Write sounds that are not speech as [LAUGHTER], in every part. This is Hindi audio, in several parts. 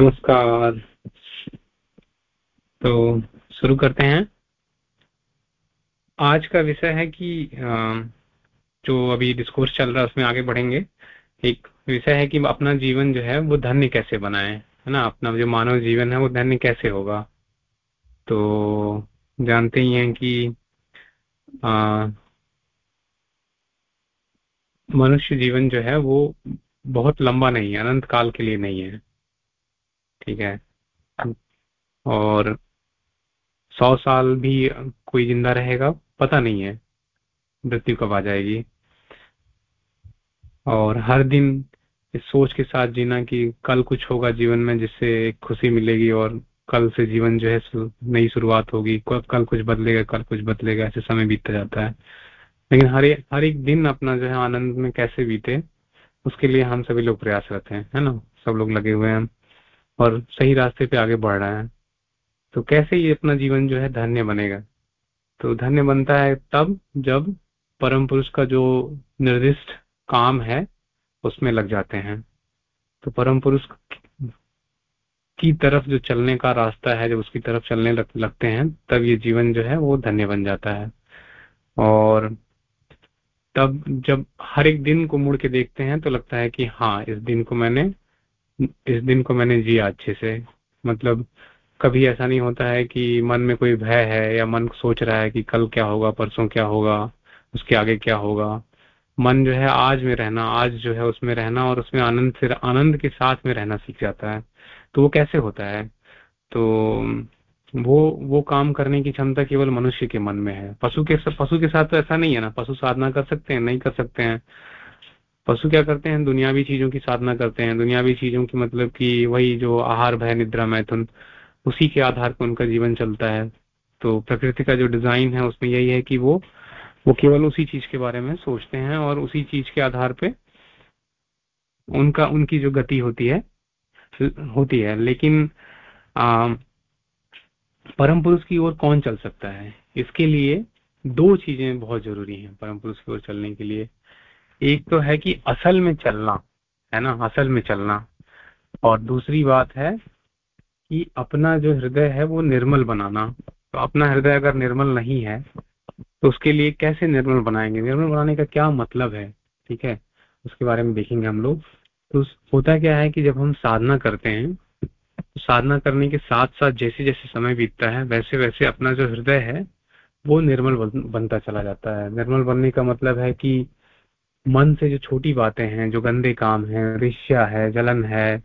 नमस्कार। तो शुरू करते हैं। आज का विषय है कि जो अभी डिस्कोर्स चल रहा है, उसमें आगे बढ़ेंगे। एक विषय है कि अपना जीवन जो है, वो धन्य कैसे बनाए, है ना? अपना जो मानव जीवन है, वो धन्य कैसे होगा? तो जानते ही हैं कि मनुष्य जीवन जो है, वो बहुत लंबा नहीं है, अनंत काल के लिए नहीं है। ठीक है। और सौ साल भी कोई ज़िंदा रहेगा, पता नहीं है। मृत्यु कब आ जाएगी। और हर दिन इस सोच के साथ जीना कि कल कुछ होगा जीवन में जिससे खुशी मिलेगी और कल से जीवन जो है नई शुरुआत होगी। कल कुछ बदलेगा, कल कुछ बदलेगा, ऐसे समय बीतता जाता है। लेकिन हर हर एक दिन अपना जो है आनंद में कैसे बीते, उसके लिए हम सभी लोग प्रयासरत हैं, है ना? सब लोग लगे हुए हैं। और सही रास्ते पे आगे बढ़ रहा है। तो कैसे ये अपना जीवन जो है धन्य बनेगा? तो धन्य बनता है तब जब परम पुरुष का जो निर्दिष्ट काम है उसमें लग जाते हैं। तो परम पुरुष की तरफ़ जो चलने का रास्ता है जब उसकी तरफ़ चलने लग, लगते हैं तब ये जीवन जो है वो धन्य बन जाता है। और तब जब हर एक दिन को मुड़ के देखते हैं तो लगता है कि हाँ इस दिन को मैंने इस दिन को मैंने जिया अच्छे से। मतलब कभी ऐसा नहीं होता है कि मन में कोई भय है या मन सोच रहा है कि कल क्या होगा, परसों क्या होगा, उसके आगे क्या होगा। मन जो है आज में रहना, आज जो है उसमें रहना और उसमें आनंद से आनंद के साथ में रहना सीख जाता है। तो वो कैसे होता है? तो वो वो काम करने की क्षमता केवल मनुष्य के मन में है। पशु के पशु के साथ तो ऐसा नहीं है ना। पशु साधना कर सकते हैं, नहीं कर सकते हैं। पशु क्या करते हैं? दुनियावी चीज़ों की साधना करते हैं। दुनियावी चीज़ों की मतलब कि वही जो आहार, भय, निद्रा, मैथुन, उसी के आधार पर उनका जीवन चलता है। तो प्रकृति का जो डिज़ाइन है, उसमें यही है कि वो वो केवल उसी चीज़ के बारे में सोचते हैं और उसी चीज़ के आधार पे उनका, उनकी जो गति होती है होती है। लेकिन परम पुरुष की ओर कौन चल सकता है? इसके लिए दो चीज़ें बहुत ज़रूरी हैं परम पुरुष की ओर चलने के लिए। एक तो है कि असल में चलना, है ना, असल में चलना। और दूसरी बात है कि अपना जो हृदय है वो निर्मल बनाना। तो अपना हृदय अगर निर्मल नहीं है तो उसके लिए कैसे निर्मल बनाएँगे? निर्मल बनाने का क्या मतलब है? ठीक है, उसके बारे में देखेंगे हम लोग। तो होता क्या है कि जब हम साधना करते हैं तो साधना करने के साथ साथ जैसे जैसे समय बीतता है वैसे वैसे अपना जो हृदय है, वो निर्मल बनता चला जाता है। निर्मल बनने का मतलब है कि मन से जो छोटी बातें हैं, जो गंदे काम हैं ऋष्या है, जलन है,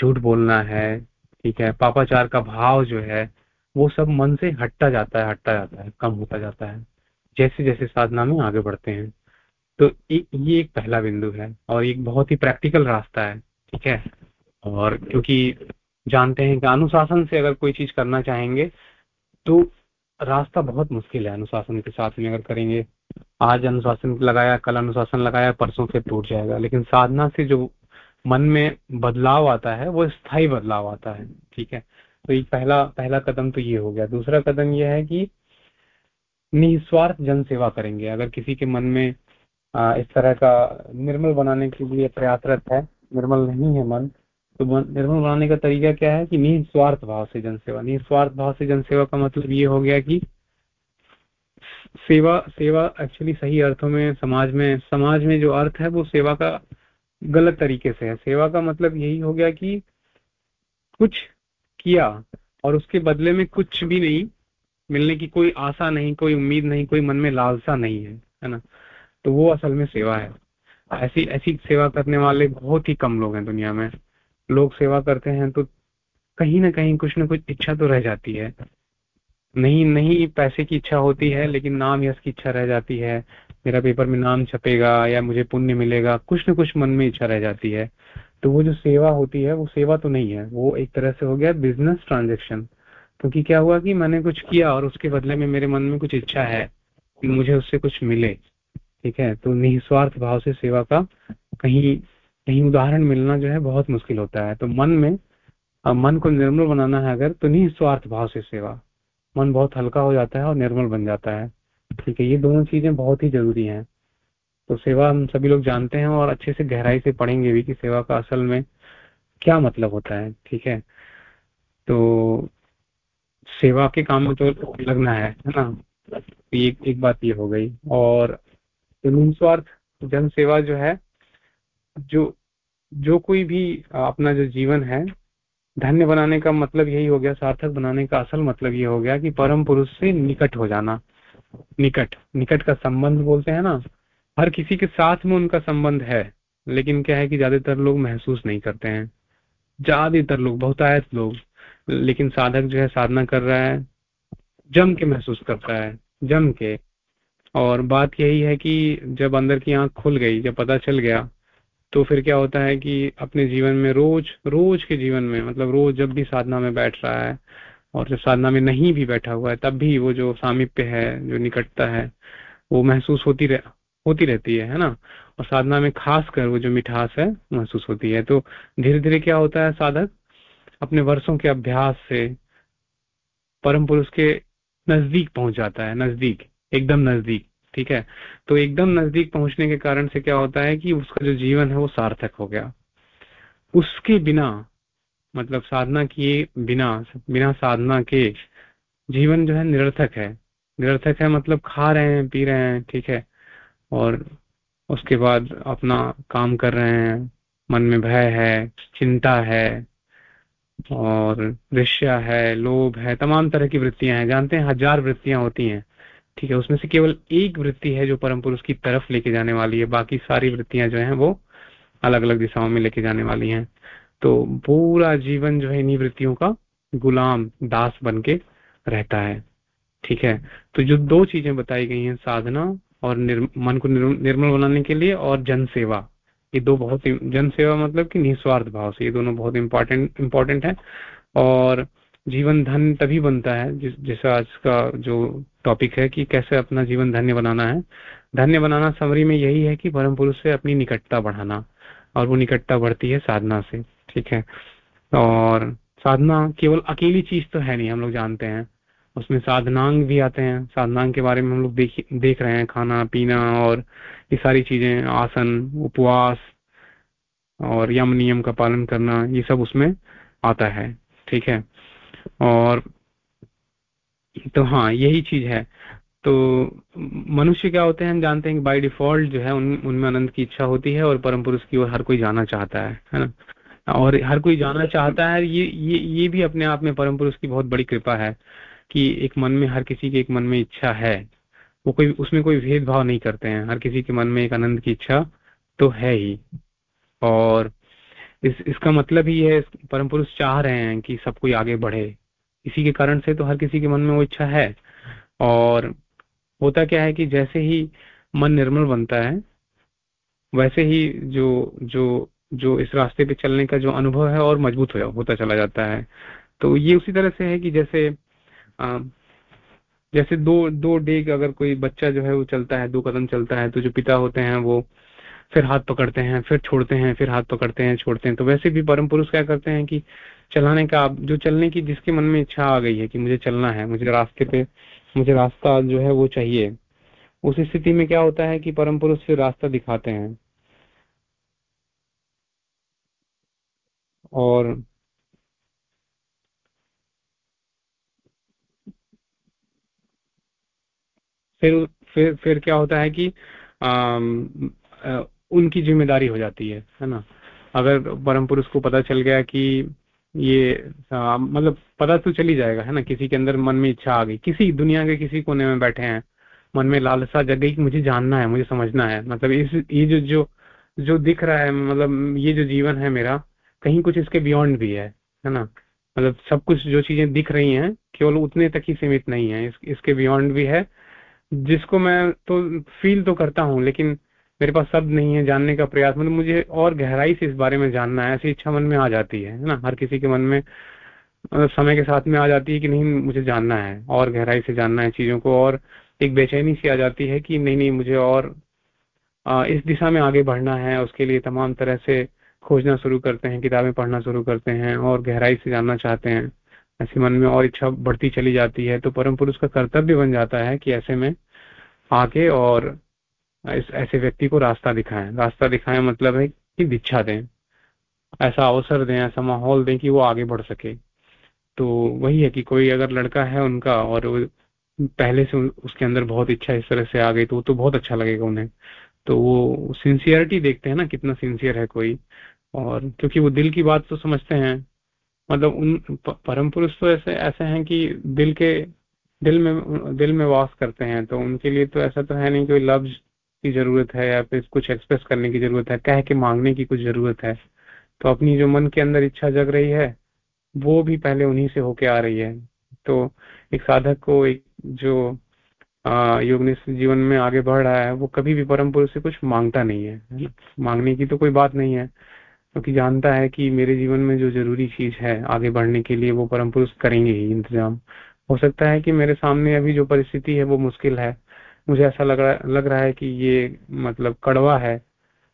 झूठ बोलना है, ठीक है, पापाचार का भाव जो है, वो सब मन से हटता जाता है, हटता जाता है, कम होता जाता है। जैसे जैसे साधना में आगे बढ़ते हैं। तो ये एक पहला बिंदु है और एक बहुत ही प्रैक्टिकल रास्ता है, ठीक है? और क्योंकि जानते हैं कि अनुशासन से अगर कोई चीज़ करना चाहेंगे तो रास्ता बहुत मुश्किल है अनुशासन के साथ में अगर करेंगे आज अनुशासन लगाया कल अनुशासन लगाया परसों फिर टूट जाएगा। लेकिन साधना से जो मन में बदलाव आता है वो स्थायी बदलाव आता है ठीक है? तो एक पहला पहला कदम तो ये हो गया। दूसरा कदम ये है कि निस्वार्थ जन सेवा करेंगे। अगर किसी के मन में आ, इस तरह का निर्मल बनाने के लिए प्रयासरत है निर्मल नहीं है मन तो निर्मल बनाने का तरीका क्या है कि निस्वार्थ भाव से जनसेवा निस्वार्थ भाव से जनसेवा का मतलब ये हो गया कि सेवा सेवा एक्चुअली सही अर्थों में, समाज में समाज में जो अर्थ है वो सेवा का गलत तरीके से है। सेवा का मतलब यही हो गया कि कुछ किया और उसके बदले में कुछ भी नहीं, मिलने की कोई आशा नहीं, कोई उम्मीद नहीं, कोई मन में लालसा नहीं है है ना? तो वो असल में सेवा है। ऐसी ऐसी सेवा करने वाले बहुत ही कम लोग हैं दुनिया में। लोग सेवा करते हैं तो कहीं ना कहीं कुछ ना कुछ इच्छा तो रह जाती है। नहीं नहीं, पैसे की इच्छा होती है, लेकिन नाम यश की इच्छा रह जाती है। मेरा पेपर में नाम छपेगा या मुझे पुण्य मिलेगा, कुछ न कुछ मन में इच्छा रह जाती है। तो वो जो सेवा होती है, वो सेवा तो नहीं है। वो एक तरह से हो गया बिज़नेस ट्रांजेक्शन क्योंकि क्या हुआ कि मैंने कुछ किया और उसके बदले में मेरे मन में कुछ इच्छा है कि मुझे उससे कुछ मिले। ठीक है? तो निस्वार्थ भाव से सेवा का कहीं कहीं उदाहरण मिलना जो है, बहुत मुश्किल होता है। तो मन में मन को निर्मल बनाना है अगर तो निस्वार्थ भाव से सेवा। मन बहुत हल्का हो जाता है और निर्मल बन जाता है। ठीक है, ये दोनों चीज़ें बहुत ही ज़रूरी हैं। तो सेवा हम सभी लोग जानते हैं और अच्छे से गहराई से पढ़ेंगे भी कि सेवा का असल में क्या मतलब होता है। ठीक है तो सेवा के काम में तो लगना है है ना? एक एक बात ये हो गई। और निस्वार्थ जन सेवा जो है, जो जो कोई भी अपना जो जीवन है धन्य बनाने का मतलब यही हो गया, सार्थक बनाने का असल मतलब ये हो गया कि परम पुरुष से निकट हो जाना। निकट निकट का संबंध बोलते हैं ना। हर किसी के साथ में उनका संबंध है, लेकिन क्या है कि ज़्यादातर लोग महसूस नहीं करते हैं। ज़्यादातर लोग, बहुतायत लोग, लेकिन साधक जो है साधना कर रहा है, जम के महसूस करता है, जम के। और बात यही है कि जब अंदर की आँख खुल गई, जब पता चल गया तो फिर क्या होता है कि अपने जीवन में रोज रोज के जीवन में मतलब रोज जब भी साधना में बैठ रहा है और जब साधना में नहीं भी बैठा हुआ है तब भी वो जो सामिप्य है जो निकटता है वो महसूस होती रह, होती रहती है है ना? और साधना में खास कर वो जो मिठास है महसूस होती है। तो धीरे धीरे क्या होता है साधक? अपने वर्षों के अभ्यास से परम पुरुष के नज़दीक पहुँच जाता है नज़दीक एकदम नज़दीक। ठीक है? तो एकदम नज़दीक पहुँचने के कारण से क्या होता है कि उसका जो जीवन है वो सार्थक हो गया। उसके बिना मतलब साधना किए बिना बिना साधना के जीवन जो है निरर्थक है। निरर्थक है मतलब खा रहे हैं, पी रहे हैं, ठीक है? और उसके बाद अपना काम कर रहे हैं, मन में भय है, चिंता है, और ऋष्या है, लोभ है, तमाम तरह की वृत्तियाँ हैं। जानते हैं, हज़ार वृत्तियाँ होती हैं। ठीक है उसमें से केवल एक वृत्ति है जो परम पुरुष की तरफ़ लेके जाने वाली है बाकी सारी वृत्तियाँ जो हैं वो अलग अलग दिशाओं में लेके जाने वाली हैं। तो पूरा जीवन जो है इन्हीं वृत्तियों का गुलाम दास बन के रहता है। ठीक है तो जो दो चीज़ें बताई गई हैं साधना और निर्म, मन को निर्म, निर्मल बनाने के लिए और जन सेवा ये दो बहुत जन सेवा मतलब कि निस्वार्थ भाव से ये दोनों बहुत इंपॉर्टेंट इंपॉर्टेंट है। और जीवन धन तभी बनता है जिस जैसा आज का जो टॉपिक है कि कैसे अपना जीवन धन्य बनाना है। धन्य बनाना समरी में यही है कि परम पुरुष से अपनी निकटता बढ़ाना और वो निकटता बढ़ती है साधना से, ठीक है? और साधना केवल अकेली चीज़ तो है नहीं, हम लोग जानते हैं। उसमें साधनांग भी आते हैं। साधनांग के बारे में हम लोग देख देख रहे हैं, खाना, पीना और ये सारी चीज़ें, आसन, उपवास और यम नियम का पालन करना, ये सब उसमें आता है, ठीक है? और तो हाँ यही चीज़ है। तो मनुष्य क्या होते हैं, हम जानते हैं कि बाय डिफ़ॉल्ट जो है उन, उनमें आनंद की इच्छा होती है और परम पुरुष की ओर हर कोई जाना चाहता है है ना? और हर कोई जाना चाहता है, ये ये ये भी अपने आप में परम पुरुष की बहुत बड़ी कृपा है कि एक मन में हर किसी के एक मन में इच्छा है। वो कोई, उसमें कोई भेदभाव नहीं करते हैं। हर किसी के मन में एक आनंद की इच्छा तो है ही। और इस, इसका मतलब ही है, परम पुरुष चाह रहे हैं कि सब कोई आगे बढ़े। इसी के कारण से तो हर किसी के मन में वो इच्छा है। और होता क्या है कि जैसे ही मन निर्मल बनता है वैसे ही जो जो जो इस रास्ते पे चलने का जो अनुभव है और मज़बूत हो, होता चला जाता है। तो ये उसी तरह से है कि जैसे आ, जैसे दो दो डेग अगर कोई बच्चा जो है वो चलता है दो कदम चलता है तो जो पिता होते हैं वो फिर हाथ पकड़ते हैं फिर छोड़ते हैं फिर हाथ पकड़ते हैं छोड़ते हैं। तो वैसे भी परम पुरुष क्या करते हैं कि चलाने का जो चलने की जिसके मन में इच्छा आ गई है कि मुझे चलना है मुझे रास्ते पे मुझे रास्ता जो है वो चाहिए उस स्थिति में क्या होता है कि परम पुरुष फिर रास्ता दिखाते हैं। और फिर फिर फिर क्या होता है कि आ, आ, उनकी ज़िम्मेदारी हो जाती है है ना? अगर परम पुरुष को पता चल गया कि ये मतलब पता तो चली जाएगा है ना? किसी के अंदर मन में इच्छा आ गई। किसी दुनिया के किसी कोने में बैठे हैं मन में लालसा जग गई कि मुझे जानना है मुझे समझना है। मतलब इस ये जो जो जो दिख रहा है मतलब ये जो जीवन है मेरा कहीं कुछ इसके बियॉन्ड भी है है ना? मतलब सब कुछ जो चीज़ें दिख रही हैं केवल उतने तक ही सीमित नहीं है। इस, इसके बियॉन्ड भी है जिसको मैं तो फील तो करता हूँ लेकिन मेरे पास शब्द नहीं है जानने का प्रयास मतलब मुझे और गहराई से इस बारे में जानना है ऐसी इच्छा मन में आ जाती है ना? हर किसी के मन में मतलब समय के साथ में आ जाती है कि नहीं मुझे जानना है और गहराई से जानना है चीज़ों को और एक बेचैनी सी आ जाती है कि नहीं नहीं मुझे और आ, इस दिशा में आगे बढ़ना है उसके लिए तमाम तरह से खोजना शुरू करते हैं किताबें पढ़ना शुरू करते हैं और गहराई से जानना चाहते हैं ऐसे मन में और इच्छा बढ़ती चली जाती है तो परम पुरुष का कर्तव्य बन जाता है कि ऐसे में आके और इस, ऐसे व्यक्ति को रास्ता दिखाएँ। रास्ता दिखाएँ मतलब है कि दीक्षा दें। ऐसा अवसर दें, ऐसा माहौल दें कि वो आगे बढ़ सके। तो वही है कि कोई अगर लड़का है उनका और पहले से उसके अंदर बहुत इच्छा इस तरह से आ गई तो वो तो बहुत अच्छा लगेगा उन्हें। तो वो सिंसियरिटी देखते हैं ना, कितना सिंसियर है कोई। और क्योंकि वो दिल की बात तो समझते हैं। मतलब उन परम पुरुष तो ऐसे ऐसे हैं कि दिल के, दिल में दिल में वास करते हैं तो उनके लिए तो ऐसा तो है नहीं कोई लफ्ज की ज़रूरत है या फिर कुछ एक्सप्रेस करने की ज़रूरत है, कह के मांगने की कुछ ज़रूरत है तो अपनी जो मन के अंदर इच्छा जग रही है, वो भी पहले उन्हीं से होके आ रही है। तो एक साधक को एक जो योग जीवन में आगे बढ़ रहा है, वो कभी भी परम पुरुष से कुछ माँगता नहीं है। मांगने की तो कोई बात नहीं है, क्योंकि तो जानता है कि मेरे जीवन में जो ज़रूरी चीज़ है, आगे बढ़ने के लिए वो परम पुरुष करेंगे ही इंतज़ाम। हो सकता है कि मेरे सामने अभी जो परिस्थिति है, वो मुश्किल है मुझे ऐसा लग रहा लग रहा है कि ये मतलब कड़वा है।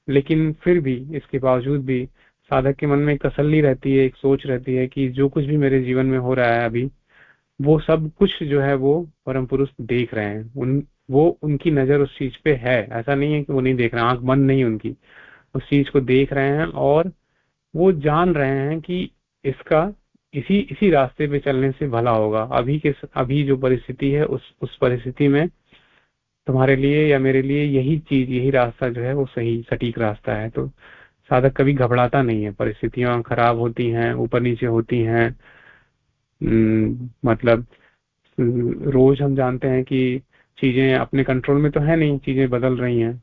लेकिन फिर भी इसके बावजूद भी साधक के मन में एक तसल्ली रहती है, एक सोच रहती है कि जो कुछ भी मेरे जीवन में हो रहा है अभी, वो सब कुछ जो है वो परम पुरुष देख रहे हैं। उन, वो उनकी नज़र उस चीज़ पे है। ऐसा नहीं है कि वो नहीं देख रहे आँख बंद नहीं उनकी। उस चीज़ को देख रहे हैं और वो जान रहे हैं कि इसका इसी इसी रास्ते पे चलने से भला होगा। अभी के अभी जो परिस्थिति है, उस उस परिस्थिति में तुम्हारे लिए या मेरे लिए यही चीज़ यही रास्ता जो है वो सही सटीक रास्ता है। तो साधक कभी घबराता नहीं है। परिस्थितियाँ खराब होती हैं ऊपर नीचे होती हैं। मतलब रोज हम जानते हैं कि चीज़ें अपने कंट्रोल में तो है नहीं चीज़ें बदल रही हैं।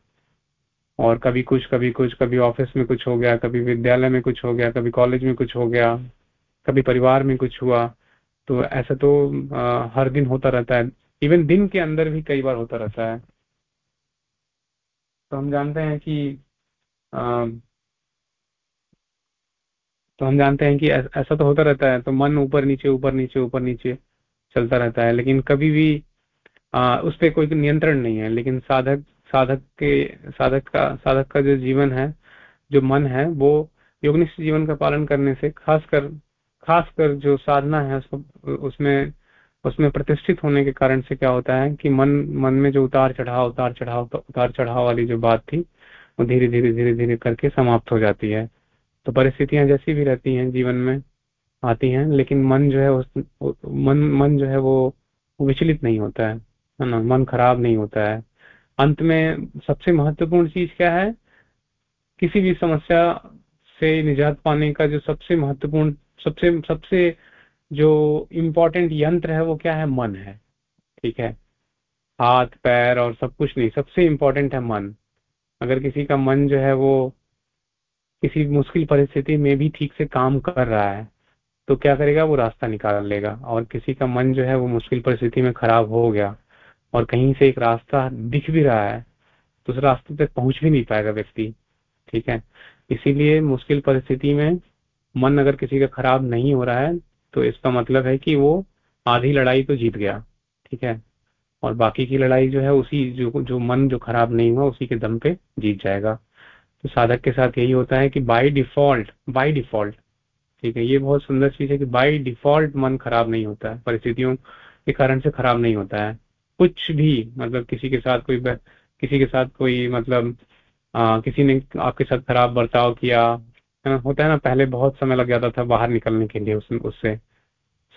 और कभी कुछ कभी कुछ कभी ऑफ़िस में कुछ हो गया कभी विद्यालय में कुछ हो गया कभी कॉलेज में कुछ हो गया कभी परिवार में कुछ हुआ। तो ऐसा तो आ, हर दिन होता रहता है। इवन दिन के अंदर भी कई बार होता रहता है। तो हम जानते हैं कि आ, तो हम जानते हैं कि ऐसा तो होता रहता है तो मन ऊपर नीचे ऊपर नीचे ऊपर नीचे चलता रहता है लेकिन कभी भी आ, उस पर कोई नियंत्रण नहीं है लेकिन साधक साधक के साधक का साधक का जो जीवन है जो मन है वो योगनिष्ठ जीवन का पालन करने से खासकर खासकर जो साधना है उसमें उसमें प्रतिष्ठित होने के कारण से क्या होता है कि मन मन में जो उतार चढ़ाव उतार चढ़ाव उतार चढ़ाव वाली जो बात थी, वो धीरे धीरे धीरे धीरे करके समाप्त हो जाती है। तो परिस्थितियाँ जैसी भी रहती हैं, जीवन में आती हैं, लेकिन मन जो है उस मन मन जो है वो विचलित नहीं होता है है ना? मन खराब नहीं होता है। अंत में सबसे महत्वपूर्ण चीज़ क्या है? किसी भी समस्या से निजात पाने का जो सबसे महत्वपूर्ण, सबसे सबसे जो इम्पोर्टेंट यंत्र है, वो क्या है? मन है। ठीक है? हाथ, पैर और सब कुछ नहीं, सबसे इम्पोर्टेंट है मन। अगर किसी का मन जो है, वो किसी मुश्किल परिस्थिति में भी ठीक से काम कर रहा है तो क्या करेगा? वो रास्ता निकाल लेगा। और किसी का मन जो है, वो मुश्किल परिस्थिति में खराब हो गया और कहीं से एक रास्ता दिख भी रहा है तो उस रास्ते तक पहुँच भी नहीं पाएगा व्यक्ति। ठीक है? इसीलिए मुश्किल परिस्थिति में मन अगर किसी का खराब नहीं हो रहा है तो इसका मतलब है कि वो आधी लड़ाई तो जीत गया ठीक है? और बाकी की लड़ाई जो है उसी जो जो मन जो खराब नहीं हुआ उसी के दम पे जीत जाएगा। तो साधक के साथ यही होता है कि बाय डिफ़ॉल्ट बाय डिफ़ॉल्ट ठीक है? ये बहुत सुंदर चीज़ है कि बाय डिफ़ॉल्ट मन खराब नहीं होता है परिस्थितियों के कारण से खराब नहीं होता है। कुछ भी मतलब किसी के साथ कोई किसी के साथ कोई मतलब आ, किसी ने आपके साथ खराब बर्ताव किया है ना? होता है ना पहले बहुत समय लग जाता था बाहर निकलने के लिए उस, उससे।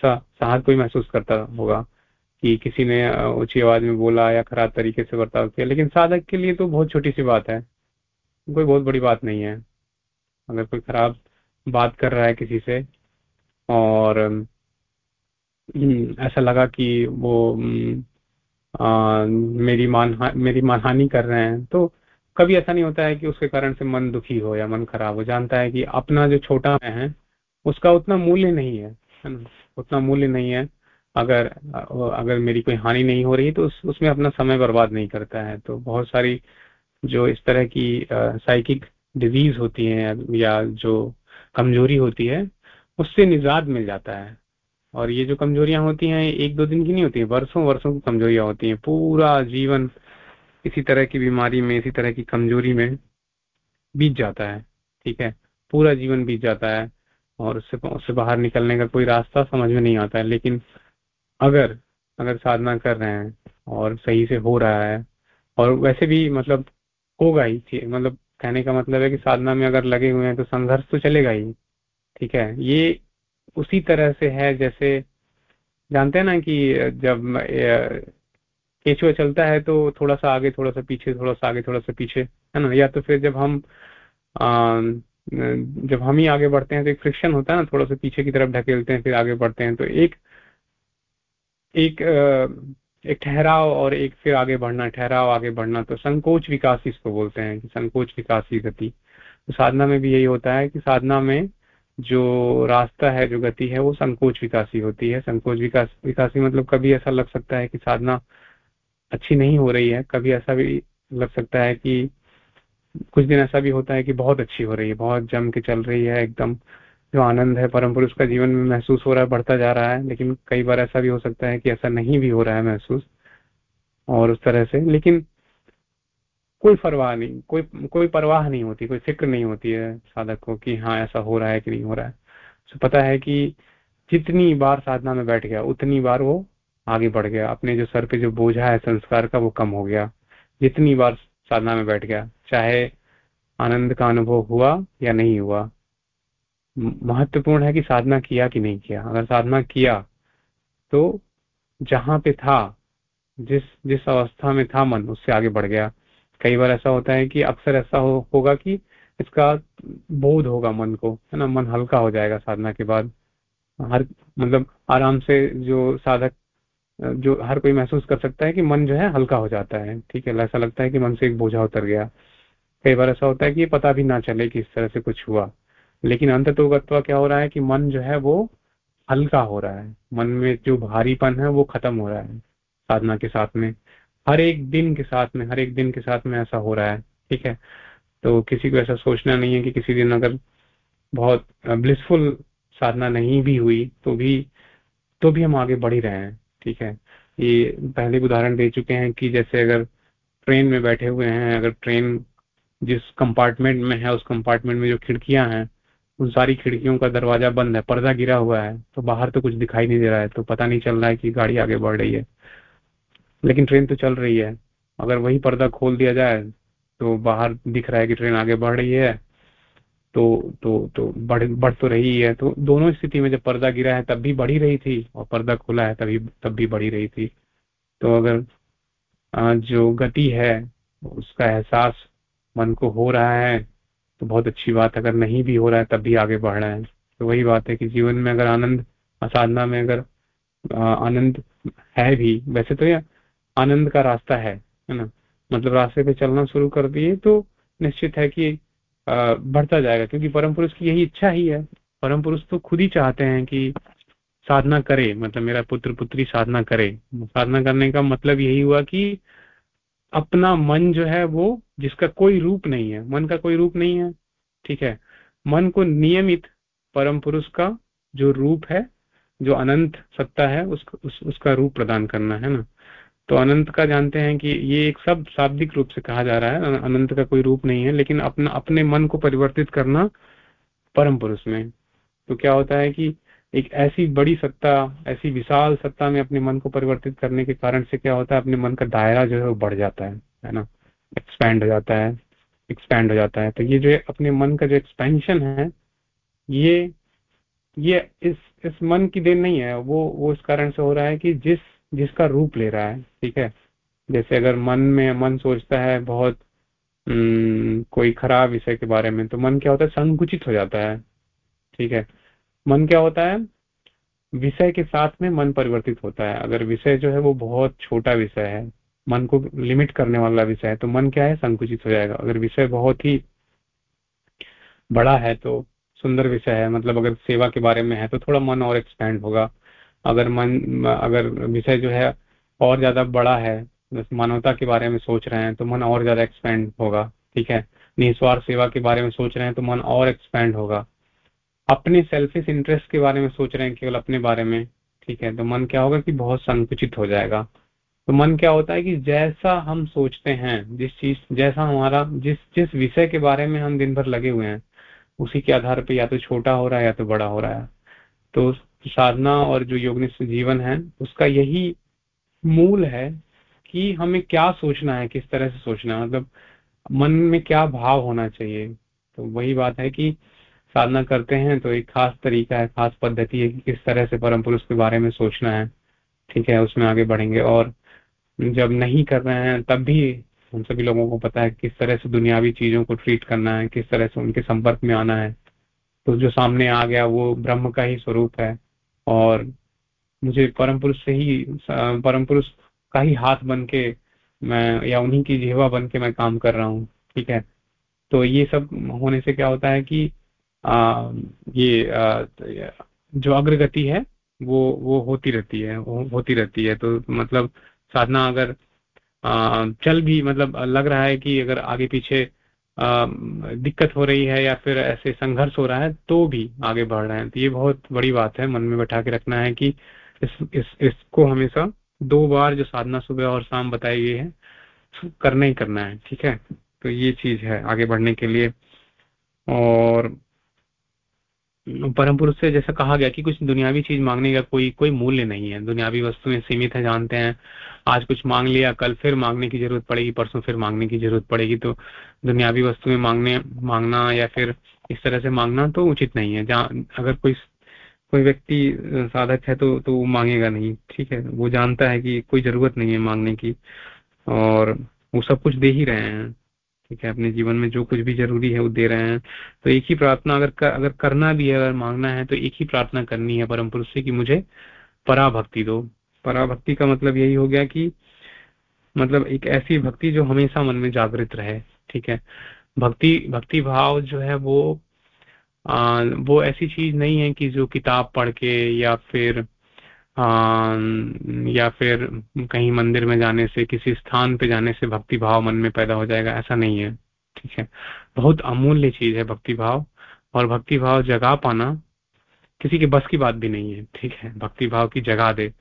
साहस कोई महसूस करता होगा कि किसी ने ऊँची आवाज़ में बोला या खराब तरीके से बर्ताव किया लेकिन साधक के लिए तो बहुत छोटी सी बात है। कोई बहुत बड़ी बात नहीं है। अगर कोई खराब बात कर रहा है किसी से और ऐसा लगा कि वो आ, मेरी मान मेरी मानहानि कर रहे हैं तो कभी ऐसा नहीं होता है कि उसके कारण से मन दुखी हो या मन खराब हो। जानता है कि अपना जो छोटा मैं है उसका उतना मूल्य नहीं है उतना मूल्य नहीं है। अगर अगर मेरी कोई हानि नहीं हो रही तो उस, उसमें अपना समय बर्बाद नहीं करता है। तो बहुत सारी जो इस तरह की साइकिक डिज़ीज़ होती है या जो कमज़ोरी होती है उससे निजात मिल जाता है। और ये जो कमजोरियाँ होती हैं एक दो दिन की नहीं होती है वर्षों वर्षों की कमजोरियाँ होती हैं। पूरा जीवन इसी तरह की बीमारी में, इसी तरह की कमज़ोरी में बीत जाता है, ठीक है? पूरा जीवन बीत जाता है और उससे उससे बाहर निकलने का कोई रास्ता समझ में नहीं आता है, लेकिन अगर अगर साधना कर रहे हैं और सही से हो रहा है और वैसे भी मतलब होगा ही मतलब कहने का मतलब है कि साधना में अगर लगे हुए हैं तो संघर्ष तो चलेगा ही, ठीक है? ये उसी तरह से है जैसे, जानते हैं ना कि जब केचुआ चलता है तो थोड़ा सा आगे थोड़ा सा पीछे थोड़ा सा आगे थोड़ा सा पीछे है ना? या तो फिर जब हम आ, जब हम ही आगे बढ़ते हैं तो एक फ्रिक्शन होता है ना थोड़ा सा पीछे की तरफ़ ढकेलते हैं फिर आगे बढ़ते हैं तो एक एक एक ठहराव और एक फिर आगे बढ़ना ठहराव आगे बढ़ना तो संकोच विकास इसको बोलते हैं कि संकोच विकास की गति। तो साधना में भी यही होता है कि साधना में जो रास्ता है जो गति है वो संकोच विकासी होती है। संकोच विकास विकासी मतलब कभी ऐसा लग सकता है कि साधना अच्छी नहीं हो रही है। कभी ऐसा भी लग सकता है कि कुछ दिन ऐसा भी होता है कि बहुत अच्छी हो रही है, बहुत जम के चल रही है, एकदम जो आनंद है, परम पुरुष का जीवन में महसूस हो रहा है, बढ़ता जा रहा है, लेकिन कई बार ऐसा भी हो सकता है कि ऐसा नहीं भी हो रहा है महसूस और उस तरह से। लेकिन कोई परवाह नहीं, कोई कोई परवाह नहीं होती, कोई फ़िक्र नहीं होती है साधक को कि हाँ ऐसा हो रहा है कि नहीं हो रहा है। तो पता है कि जितनी बार साधना में बैठ गया, उतनी बार वो आगे बढ़ गया। अपने जो सर पे जो बोझा है संस्कार का वो कम हो गया। जितनी बार साधना में बैठ गया चाहे आनंद का अनुभव हुआ या नहीं हुआ। महत्वपूर्ण है कि साधना किया कि नहीं किया। अगर साधना किया तो जहाँ पे था जिस जिस अवस्था में था मन उससे आगे बढ़ गया। कई बार ऐसा होता है कि अक्सर ऐसा हो, होगा कि इसका बोध होगा मन को है ना? मन हल्का हो जाएगा साधना के बाद। हर मतलब आराम से जो साधक जो हर कोई महसूस कर सकता है कि मन जो है हल्का हो जाता है, ठीक है? ऐसा लगता है कि मन से एक बोझा उतर गया। कई बार ऐसा होता है कि ये पता भी ना चले कि इस तरह से कुछ हुआ। लेकिन अंत तो क्या हो रहा है कि मन जो है वो हल्का हो रहा है। मन में जो भारीपन है वो खत्म हो रहा है साधना के साथ में। हर एक दिन के साथ में, हर एक दिन के साथ में ऐसा हो रहा है, ठीक है? तो किसी को ऐसा सोचना नहीं है कि किसी दिन अगर बहुत ब्लिसफुल साधना नहीं भी हुई तो भी तो भी हम आगे बढ़ ही रहे हैं। ठीक है? ये पहले उदाहरण दे चुके हैं कि जैसे अगर ट्रेन में बैठे हुए हैं, अगर ट्रेन जिस कंपार्टमेंट में है, उस कंपार्टमेंट में जो खिड़कियाँ हैं, उन सारी खिड़कियों का दरवाज़ा बंद है, पर्दा गिरा हुआ है तो बाहर तो कुछ दिखाई नहीं दे रहा है तो पता नहीं चल रहा है कि गाड़ी आगे बढ़ रही है। लेकिन ट्रेन तो चल रही है। अगर वही पर्दा खोल दिया जाए तो बाहर दिख रहा है कि ट्रेन आगे बढ़ रही है तो तो तो बढ़ बढ़ तो रही है तो दोनों स्थिति में जब पर्दा गिरा है तब भी बढ़ी रही थी और पर्दा खुला है तभी, तब भी बढ़ी रही थी। तो अगर जो गति है, उसका एहसास मन को हो रहा है तो बहुत अच्छी बात। अगर नहीं भी हो रहा है, तब भी आगे बढ़ रहा है। तो वही बात है कि जीवन में अगर आनंद साधना में अगर आनंद है भी, वैसे तो यह आनंद का रास्ता है है ना? मतलब रास्ते पे चलना शुरू कर दिए तो निश्चित है कि बढ़ता जाएगा क्योंकि परम पुरुष की यही इच्छा ही है। परम पुरुष तो खुद ही चाहते हैं कि साधना करे मतलब मेरा पुत्र पुत्री साधना करे। साधना करने का मतलब यही हुआ कि अपना मन जो है वो जिसका कोई रूप नहीं है मन का कोई रूप नहीं है ठीक है? मन को नियमित परम पुरुष का जो रूप है जो अनंत सत्ता है उस, उस उसका रूप प्रदान करना है ना? तो अनंत का जानते हैं कि ये एक सब शाब्दिक रूप से कहा जा रहा है। अनंत का कोई रूप नहीं है, लेकिन अपना, अपने मन को परिवर्तित करना परम पुरुष में। तो क्या होता है कि एक ऐसी बड़ी सत्ता, ऐसी विशाल सत्ता में अपने मन को परिवर्तित करने के कारण से क्या होता है, अपने मन का दायरा जो है वो बढ़ जाता है है ना? एक्सपैंड हो जाता है एक्सपैंड हो जाता है। तो ये जो अपने मन का जो एक्सपेंशन है, ये ये इस इस मन की देन नहीं है। वो वो इस कारण से हो रहा है कि जिस जिसका रूप ले रहा है ठीक है? जैसे अगर मन में मन सोचता है बहुत हम्म, कोई खराब विषय के बारे में तो मन क्या होता है? संकुचित हो जाता है ठीक है? मन क्या होता है? विषय के साथ में मन परिवर्तित होता है। अगर विषय जो है वो बहुत छोटा विषय है मन को लिमिट करने वाला विषय है तो मन क्या है? संकुचित हो जाएगा। अगर विषय बहुत ही बड़ा है तो सुंदर विषय है। मतलब अगर सेवा के बारे में है तो थोड़ा मन और एक्सपैंड होगा। अगर मन, अगर विषय जो है और ज़्यादा बड़ा है मानवता के बारे में सोच रहे हैं तो मन और ज़्यादा एक्सपेंड होगा, ठीक है? निस्वार्थ सेवा के बारे में सोच रहे हैं तो मन और एक्सपेंड होगा। अपने सेल्फिश इंटरेस्ट के बारे में सोच रहे हैं, केवल अपने बारे में, ठीक है? तो मन क्या होगा कि बहुत संकुचित हो जाएगा। तो मन क्या होता है कि जैसा हम सोचते हैं, जिस चीज़, जैसा हमारा, जिस जिस विषय के बारे में हम दिन भर लगे हुए हैं, उसी के आधार पर या तो छोटा हो रहा है या तो बड़ा हो रहा है। तो साधना और जो योगनिष्ठ जीवन है, उसका यही मूल है कि हमें क्या सोचना है, किस तरह से सोचना है। मतलब मन में क्या भाव होना चाहिए। तो वही बात है कि साधना करते हैं तो एक खास तरीका है, खास पद्धति है कि किस तरह से परम पुरुष के बारे में सोचना है। ठीक है, उसमें आगे बढ़ेंगे। और जब नहीं कर रहे हैं, तब भी हम सभी लोगों को पता है किस तरह से दुनियावी चीज़ों को ट्रीट करना है, किस तरह से उनके संपर्क में आना है। तो जो सामने आ गया, वो ब्रह्म का ही स्वरूप है। और मुझे परम पुरुष से ही परम पुरुष का ही हाथ बन के मैं या उन्हीं की जेवा बन के मैं काम कर रहा हूँ ठीक है? तो ये सब होने से क्या होता है कि आ, ये आ, जो अग्रगति है वो वो होती रहती है वो होती रहती है। तो मतलब साधना अगर आ, चल भी मतलब लग रहा है कि अगर आगे पीछे दिक्कत हो रही है या फिर ऐसे संघर्ष हो रहा है तो भी आगे बढ़ रहे हैं। तो ये बहुत बड़ी बात है मन में बैठा के रखना है कि इस, इस इसको हमेशा दो बार जो साधना सुबह और शाम बताई गई है करना ही करना है ठीक है? तो ये चीज़ है आगे बढ़ने के लिए। और परम पुरुष से जैसा कहा गया कि कुछ दुनियावी चीज़ मांगने का कोई कोई मूल्य नहीं है। दुनियावी वस्तुएँ सीमित है जानते हैं। आज कुछ मांग लिया कल फिर मांगने की ज़रूरत पड़ेगी परसों फिर मांगने की ज़रूरत पड़ेगी। तो दुनियावी वस्तुएँ मांगने मांगना या फिर इस तरह से मांगना तो उचित नहीं है। जहाँ अगर कोई कोई व्यक्ति साधक है तो तो वो मांगेगा नहीं ठीक है? वो जानता है कि कोई ज़रूरत नहीं है मांगने की और वो सब कुछ दे ही रहे हैं ठीक है? अपने जीवन में जो कुछ भी ज़रूरी है वो दे रहे हैं। तो एक ही प्रार्थना अगर कर, अगर करना भी है अगर मांगना है तो एक ही प्रार्थना करनी है परम पुरुष से कि मुझे पराभक्ति दो। पराभक्ति का मतलब यही हो गया कि मतलब एक ऐसी भक्ति जो हमेशा मन में जागृत रहे। ठीक है। भक्ति भक्ति भाव जो है वो आ, वो ऐसी चीज़ नहीं है कि जो किताब पढ़ के या फिर आ, या फिर कहीं मंदिर में जाने से किसी स्थान पे जाने से भक्ति भाव मन में पैदा हो जाएगा ऐसा नहीं है। ठीक है। बहुत अमूल्य चीज़ है भक्ति भाव और भक्ति भाव जगा पाना किसी के बस की बात भी नहीं है। ठीक है। भक्ति भाव की जगा दे।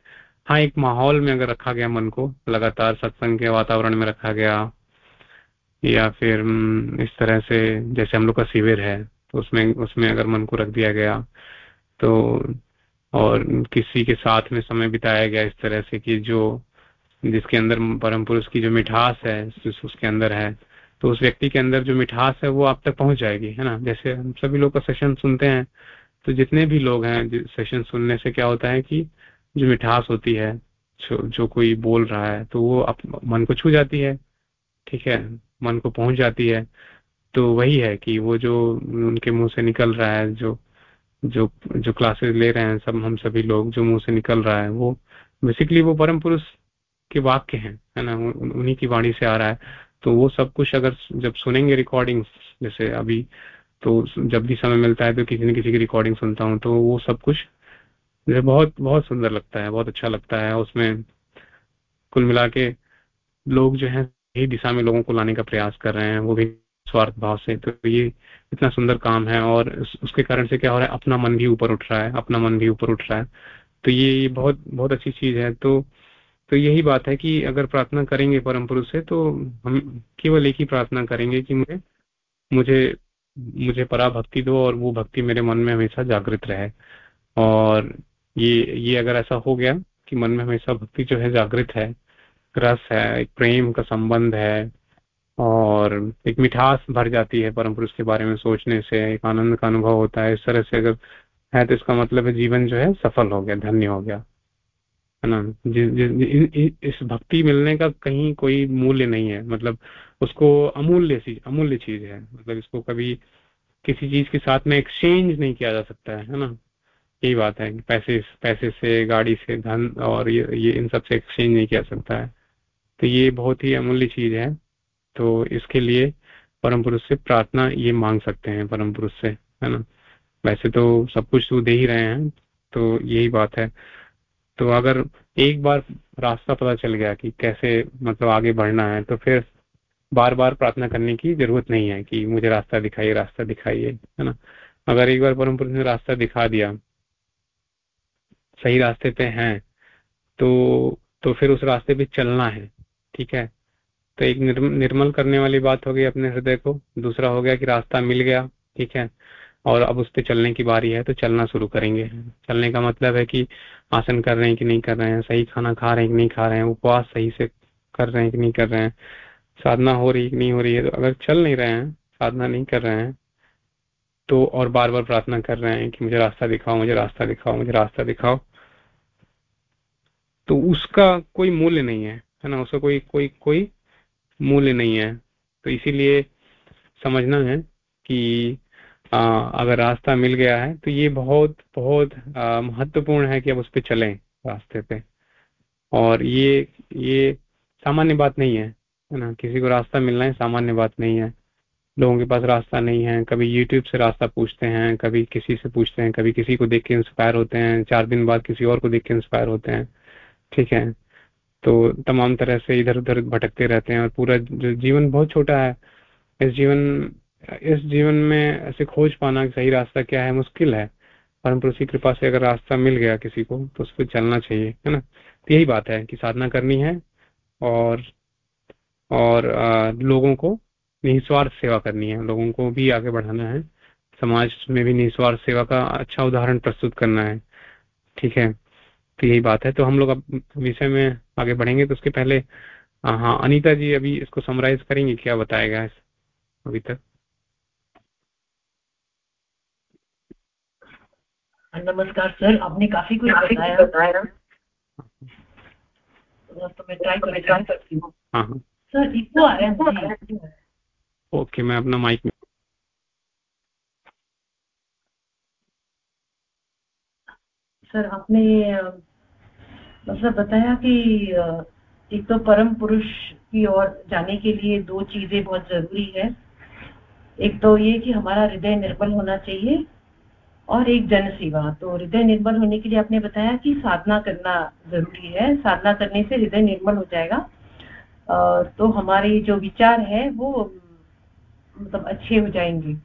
हाँ एक माहौल में अगर रखा गया मन को लगातार सत्संग के वातावरण में रखा गया या फिर इस तरह से जैसे हम लोग का शिविर है तो उसमें उसमें अगर मन को रख दिया गया तो और किसी के साथ में समय बिताया गया इस तरह से कि जो जिसके अंदर परम पुरुष की जो मिठास है उसके अंदर है तो उस व्यक्ति के अंदर जो मिठास है वो आप तक पहुँच जाएगी है ना? जैसे हम सभी लोग का सेशन सुनते हैं तो जितने भी लोग हैं सेशन सुनने से क्या होता है कि जो मिठास होती है जो, जो कोई बोल रहा है तो वो मन को छू जाती है ठीक है? मन को पहुँच जाती है तो वही है कि वो जो उनके मुँह से निकल रहा है, जो जो जो क्लासेस ले रहे हैं सब, हम सभी लोग जो मुँह से निकल रहा है, वो बेसिकली वो परम पुरुष के वाक्य हैं, है ना? उन्हीं की वाणी से आ रहा है। तो वो सब कुछ अगर जब सुनेंगे रिकॉर्डिंग्स जैसे अभी तो जब भी समय मिलता है तो किसी न किसी की रिकॉर्डिंग सुनता हूँ तो वो सब कुछ बहुत बहुत सुंदर लगता है, बहुत अच्छा लगता है। उसमें कुल मिला के लोग जो है यही दिशा में लोगों को लाने का प्रयास कर रहे हैं, वो भी स्वार्थ भाव से। तो ये इतना सुंदर काम है और उसके कारण से क्या हो रहा है, अपना मन भी ऊपर उठ रहा है, अपना मन भी ऊपर उठ रहा है। तो ये बहुत बहुत अच्छी चीज़ है। तो तो यही बात है कि अगर प्रार्थना करेंगे परम पुरुष से तो हम केवल एक ही प्रार्थना करेंगे कि मुझे मुझे मुझे परा भक्ति दो और वो भक्ति मेरे मन में हमेशा जागृत रहे। और ये ये अगर ऐसा हो गया कि मन में हमेशा भक्ति जो है जागृत है रस है एक प्रेम का संबंध है और एक मिठास भर जाती है परम पुरुष के बारे में सोचने से एक आनंद का अनुभव होता है। इस तरह से अगर है तो इसका मतलब है जीवन जो है सफल हो गया धन्य हो गया। है ना? जि, जि, इस भक्ति मिलने का कहीं कोई मूल्य नहीं है। मतलब उसको अमूल्य चीज़ अमूल्य चीज़ है। मतलब इसको कभी किसी चीज़ के साथ में एक्सचेंज नहीं किया जा सकता है है ना? यही बात है पैसे पैसे से गाड़ी से धन और ये, ये इन सबसे एक्सचेंज नहीं किया सकता है। तो ये बहुत ही अमूल्य चीज़ है। तो इसके लिए परम पुरुष से प्रार्थना ये मांग सकते हैं परम पुरुष से, है ना? वैसे तो सब कुछ तो दे ही रहे हैं तो यही बात है। तो अगर एक बार रास्ता पता चल गया कि कैसे मतलब आगे बढ़ना है तो फिर बार बार प्रार्थना करने की ज़रूरत नहीं है कि मुझे रास्ता दिखाइए रास्ता दिखाइए, है ना? अगर एक बार परम पुरुष ने रास्ता दिखा दिया, सही रास्ते पे हैं तो तो फिर उस रास्ते पे चलना है। ठीक है। तो एक निर्म, निर्मल करने वाली बात हो गई अपने हृदय को। दूसरा हो गया कि रास्ता मिल गया ठीक है। और अब उस पर चलने की बारी है तो चलना शुरू करेंगे। चलने का मतलब है कि आसन कर रहे हैं कि नहीं कर रहे हैं सही खाना खा रहे हैं कि नहीं खा रहे हैं उपवास सही से कर रहे हैं कि नहीं कर रहे हैं। साधना हो रही नहीं हो रही है तो अगर चल नहीं रहे हैं साधना नहीं कर रहे हैं तो और बार बार प्रार्थना कर रहे हैं कि मुझे रास्ता दिखाओ मुझे रास्ता दिखाओ मुझे रास्ता दिखाओ तो उसका कोई मूल्य नहीं है। है ना? उसका कोई कोई कोई मूल्य नहीं है। तो इसीलिए समझना है कि आ, अगर रास्ता मिल गया है तो ये बहुत बहुत महत्वपूर्ण है कि अब उस पर चलें रास्ते पे। और ये ये सामान्य बात नहीं है है ना? किसी को रास्ता मिलना है सामान्य बात नहीं है। लोगों के पास रास्ता नहीं है कभी यूट्यूब से रास्ता पूछते हैं कभी किसी से पूछते हैं कभी किसी को देख के इंस्पायर होते हैं चार दिन बाद किसी और को देख के इंस्पायर होते हैं। ठीक है? तो तमाम तरह से इधर उधर भटकते रहते हैं और पूरा जीवन बहुत छोटा है। इस जीवन इस जीवन में ऐसे खोज पाना सही रास्ता क्या है मुश्किल है। परम पुरुष की कृपा से अगर रास्ता मिल गया किसी को तो उस पर चलना चाहिए है ना? तो यही बात है कि साधना करनी है और और आ, लोगों को निस्वार्थ सेवा करनी है। लोगों को भी आगे बढ़ाना है। समाज में भी निस्वार्थ सेवा का अच्छा उदाहरण प्रस्तुत करना है। ठीक है? तो यही बात है। तो हम लोग अब विषय में आगे बढ़ेंगे। तो उसके पहले हाँ अनीता जी अभी इसको समराइज करेंगे क्या बताएगा इस अभी तक? नमस्कार सर आपने काफ़ी कुछ बताया। बताया। तो मैं ट्राई करती हूँ। हाँ, हाँ। सर इको आ रहा है ओके मैं अपना माइक में सर आपने मतलब बताया कि एक तो परम पुरुष की ओर जाने के लिए दो चीज़ें बहुत ज़रूरी है। एक तो ये कि हमारा हृदय निर्बल होना चाहिए और एक जन सेवा तो हृदय निर्मल होने के लिए आपने बताया कि साधना करना ज़रूरी है। साधना करने से हृदय निर्मल हो जाएगा। तो हमारे जो विचार है वो मतलब अच्छे हो जाएँगे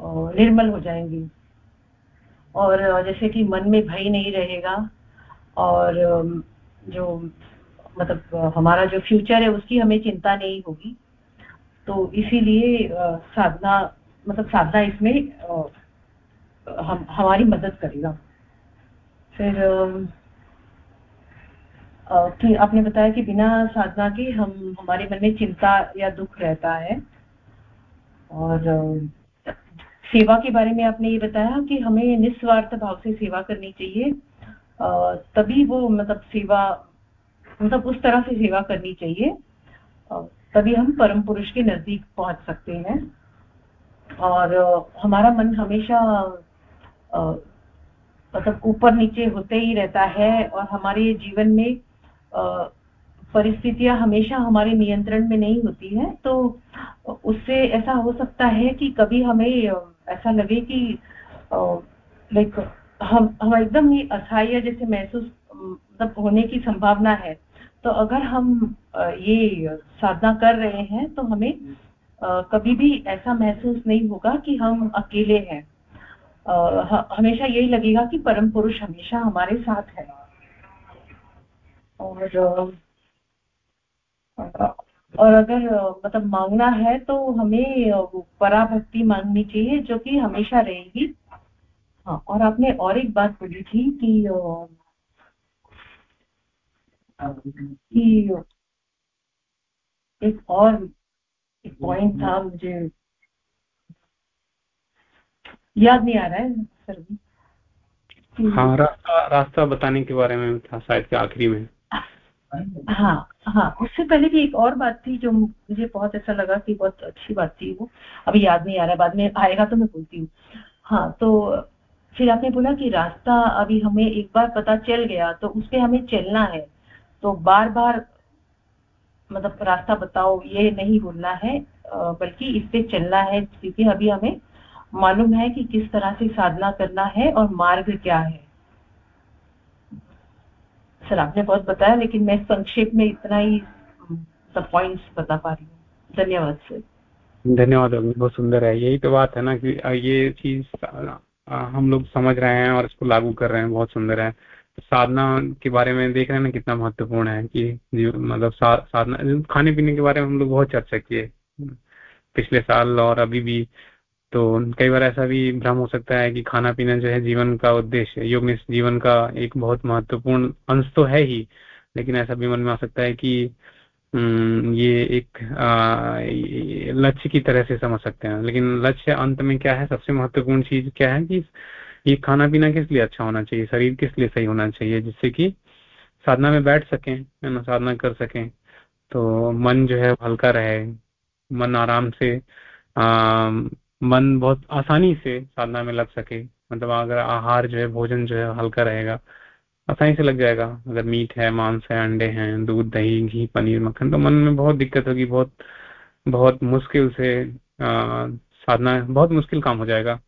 और निर्मल हो जाएँगे। और जैसे कि मन में भय नहीं रहेगा और जो मतलब हमारा जो फ्यूचर है, उसकी हमें चिंता नहीं होगी। तो इसीलिए साधना मतलब साधना इसमें हम, हमारी मदद करेगा। फिर कि आपने बताया कि बिना साधना के हम, हमारे मन में चिंता या दुख रहता है। और सेवा के बारे में आपने ये बताया कि हमें निस्वार्थ भाव से सेवा करनी चाहिए। तभी वो मतलब सेवा मतलब उस तरह से सेवा करनी चाहिए। तभी हम परम पुरुष के नज़दीक पहुँच सकते हैं। और हमारा मन हमेशा मतलब ऊपर नीचे होते ही रहता है और हमारे जीवन में परिस्थितियाँ हमेशा हमारे नियंत्रण में नहीं होती है। तो उससे ऐसा हो सकता है कि कभी हमें ऐसा लगे कि लाइक हम हम एकदम ही असहाय जैसे महसूस मतलब होने की संभावना है तो अगर हम ये साधना कर रहे हैं तो हमें कभी भी ऐसा महसूस नहीं होगा कि हम अकेले हैं। हमेशा यही लगेगा कि परम पुरुष हमेशा हमारे साथ है। और और अगर मतलब मांगना है तो हमें पराभक्ति मांगनी चाहिए, जो कि हमेशा रहेगी। हाँ और आपने और एक बात बोली थी कि कि एक और एक पॉइंट था मुझे याद नहीं आ रहा है सर हाँ रास्ता रास्ता बताने के बारे में था शायद के आखिरी में। हाँ हाँ उससे पहले भी एक और बात थी जो मुझे बहुत ऐसा लगा कि बहुत अच्छी बात थी वो। अभी याद नहीं आ रहा है बाद में आएगा तो मैं बोलती हूँ। हाँ तो फिर आपने बोला कि रास्ता अभी हमें एक बार पता चल गया तो उस पर हमें चलना है। तो बार बार मतलब रास्ता बताओ, ये नहीं बोलना है बल्कि इस पे चलना है, क्योंकि अभी हमें मालूम है कि किस तरह से साधना करना है और मार्ग क्या है। सर, आपने बहुत बताया, लेकिन मैं संक्षेप में इतना ही पॉइंट्स बता पा रही हूँ। धन्यवाद, सर। धन्यवाद, बहुत सुंदर है। यही तो बात है ना कि ये चीज़ हम लोग समझ रहे हैं और इसको लागू कर रहे हैं बहुत सुंदर है। साधना के बारे में देख रहे हैं ना कितना महत्वपूर्ण है कि मतलब सा, साधना खाने पीने के बारे में हम लोग बहुत चर्चा किए पिछले साल और अभी भी तो कई बार ऐसा भी भ्रम हो सकता है कि खाना पीना जो है जीवन का उद्देश्य योग जीवन का एक बहुत महत्वपूर्ण अंश तो है ही लेकिन ऐसा भी मन में आ सकता है कि ये एक लक्ष्य की तरह से समझ सकते हैं। लेकिन लक्ष्य अंत में क्या है? सबसे महत्वपूर्ण चीज़ क्या है कि ये खाना पीना किस लिए अच्छा होना चाहिए? शरीर किस लिए सही होना चाहिए? जिससे कि साधना में बैठ सकें है ना? साधना कर सकें। तो मन जो है हल्का रहे। मन आराम से आ, मन बहुत आसानी से साधना में लग सके। मतलब अगर आहार जो है भोजन जो है हल्का रहेगा। आसानी से लग जाएगा। अगर मीट है मांस है अंडे हैं दूध दही घी पनीर मक्खन तो मन में बहुत दिक्कत होगी बहुत बहुत मुश्किल से आ, साधना बहुत मुश्किल काम हो जाएगा।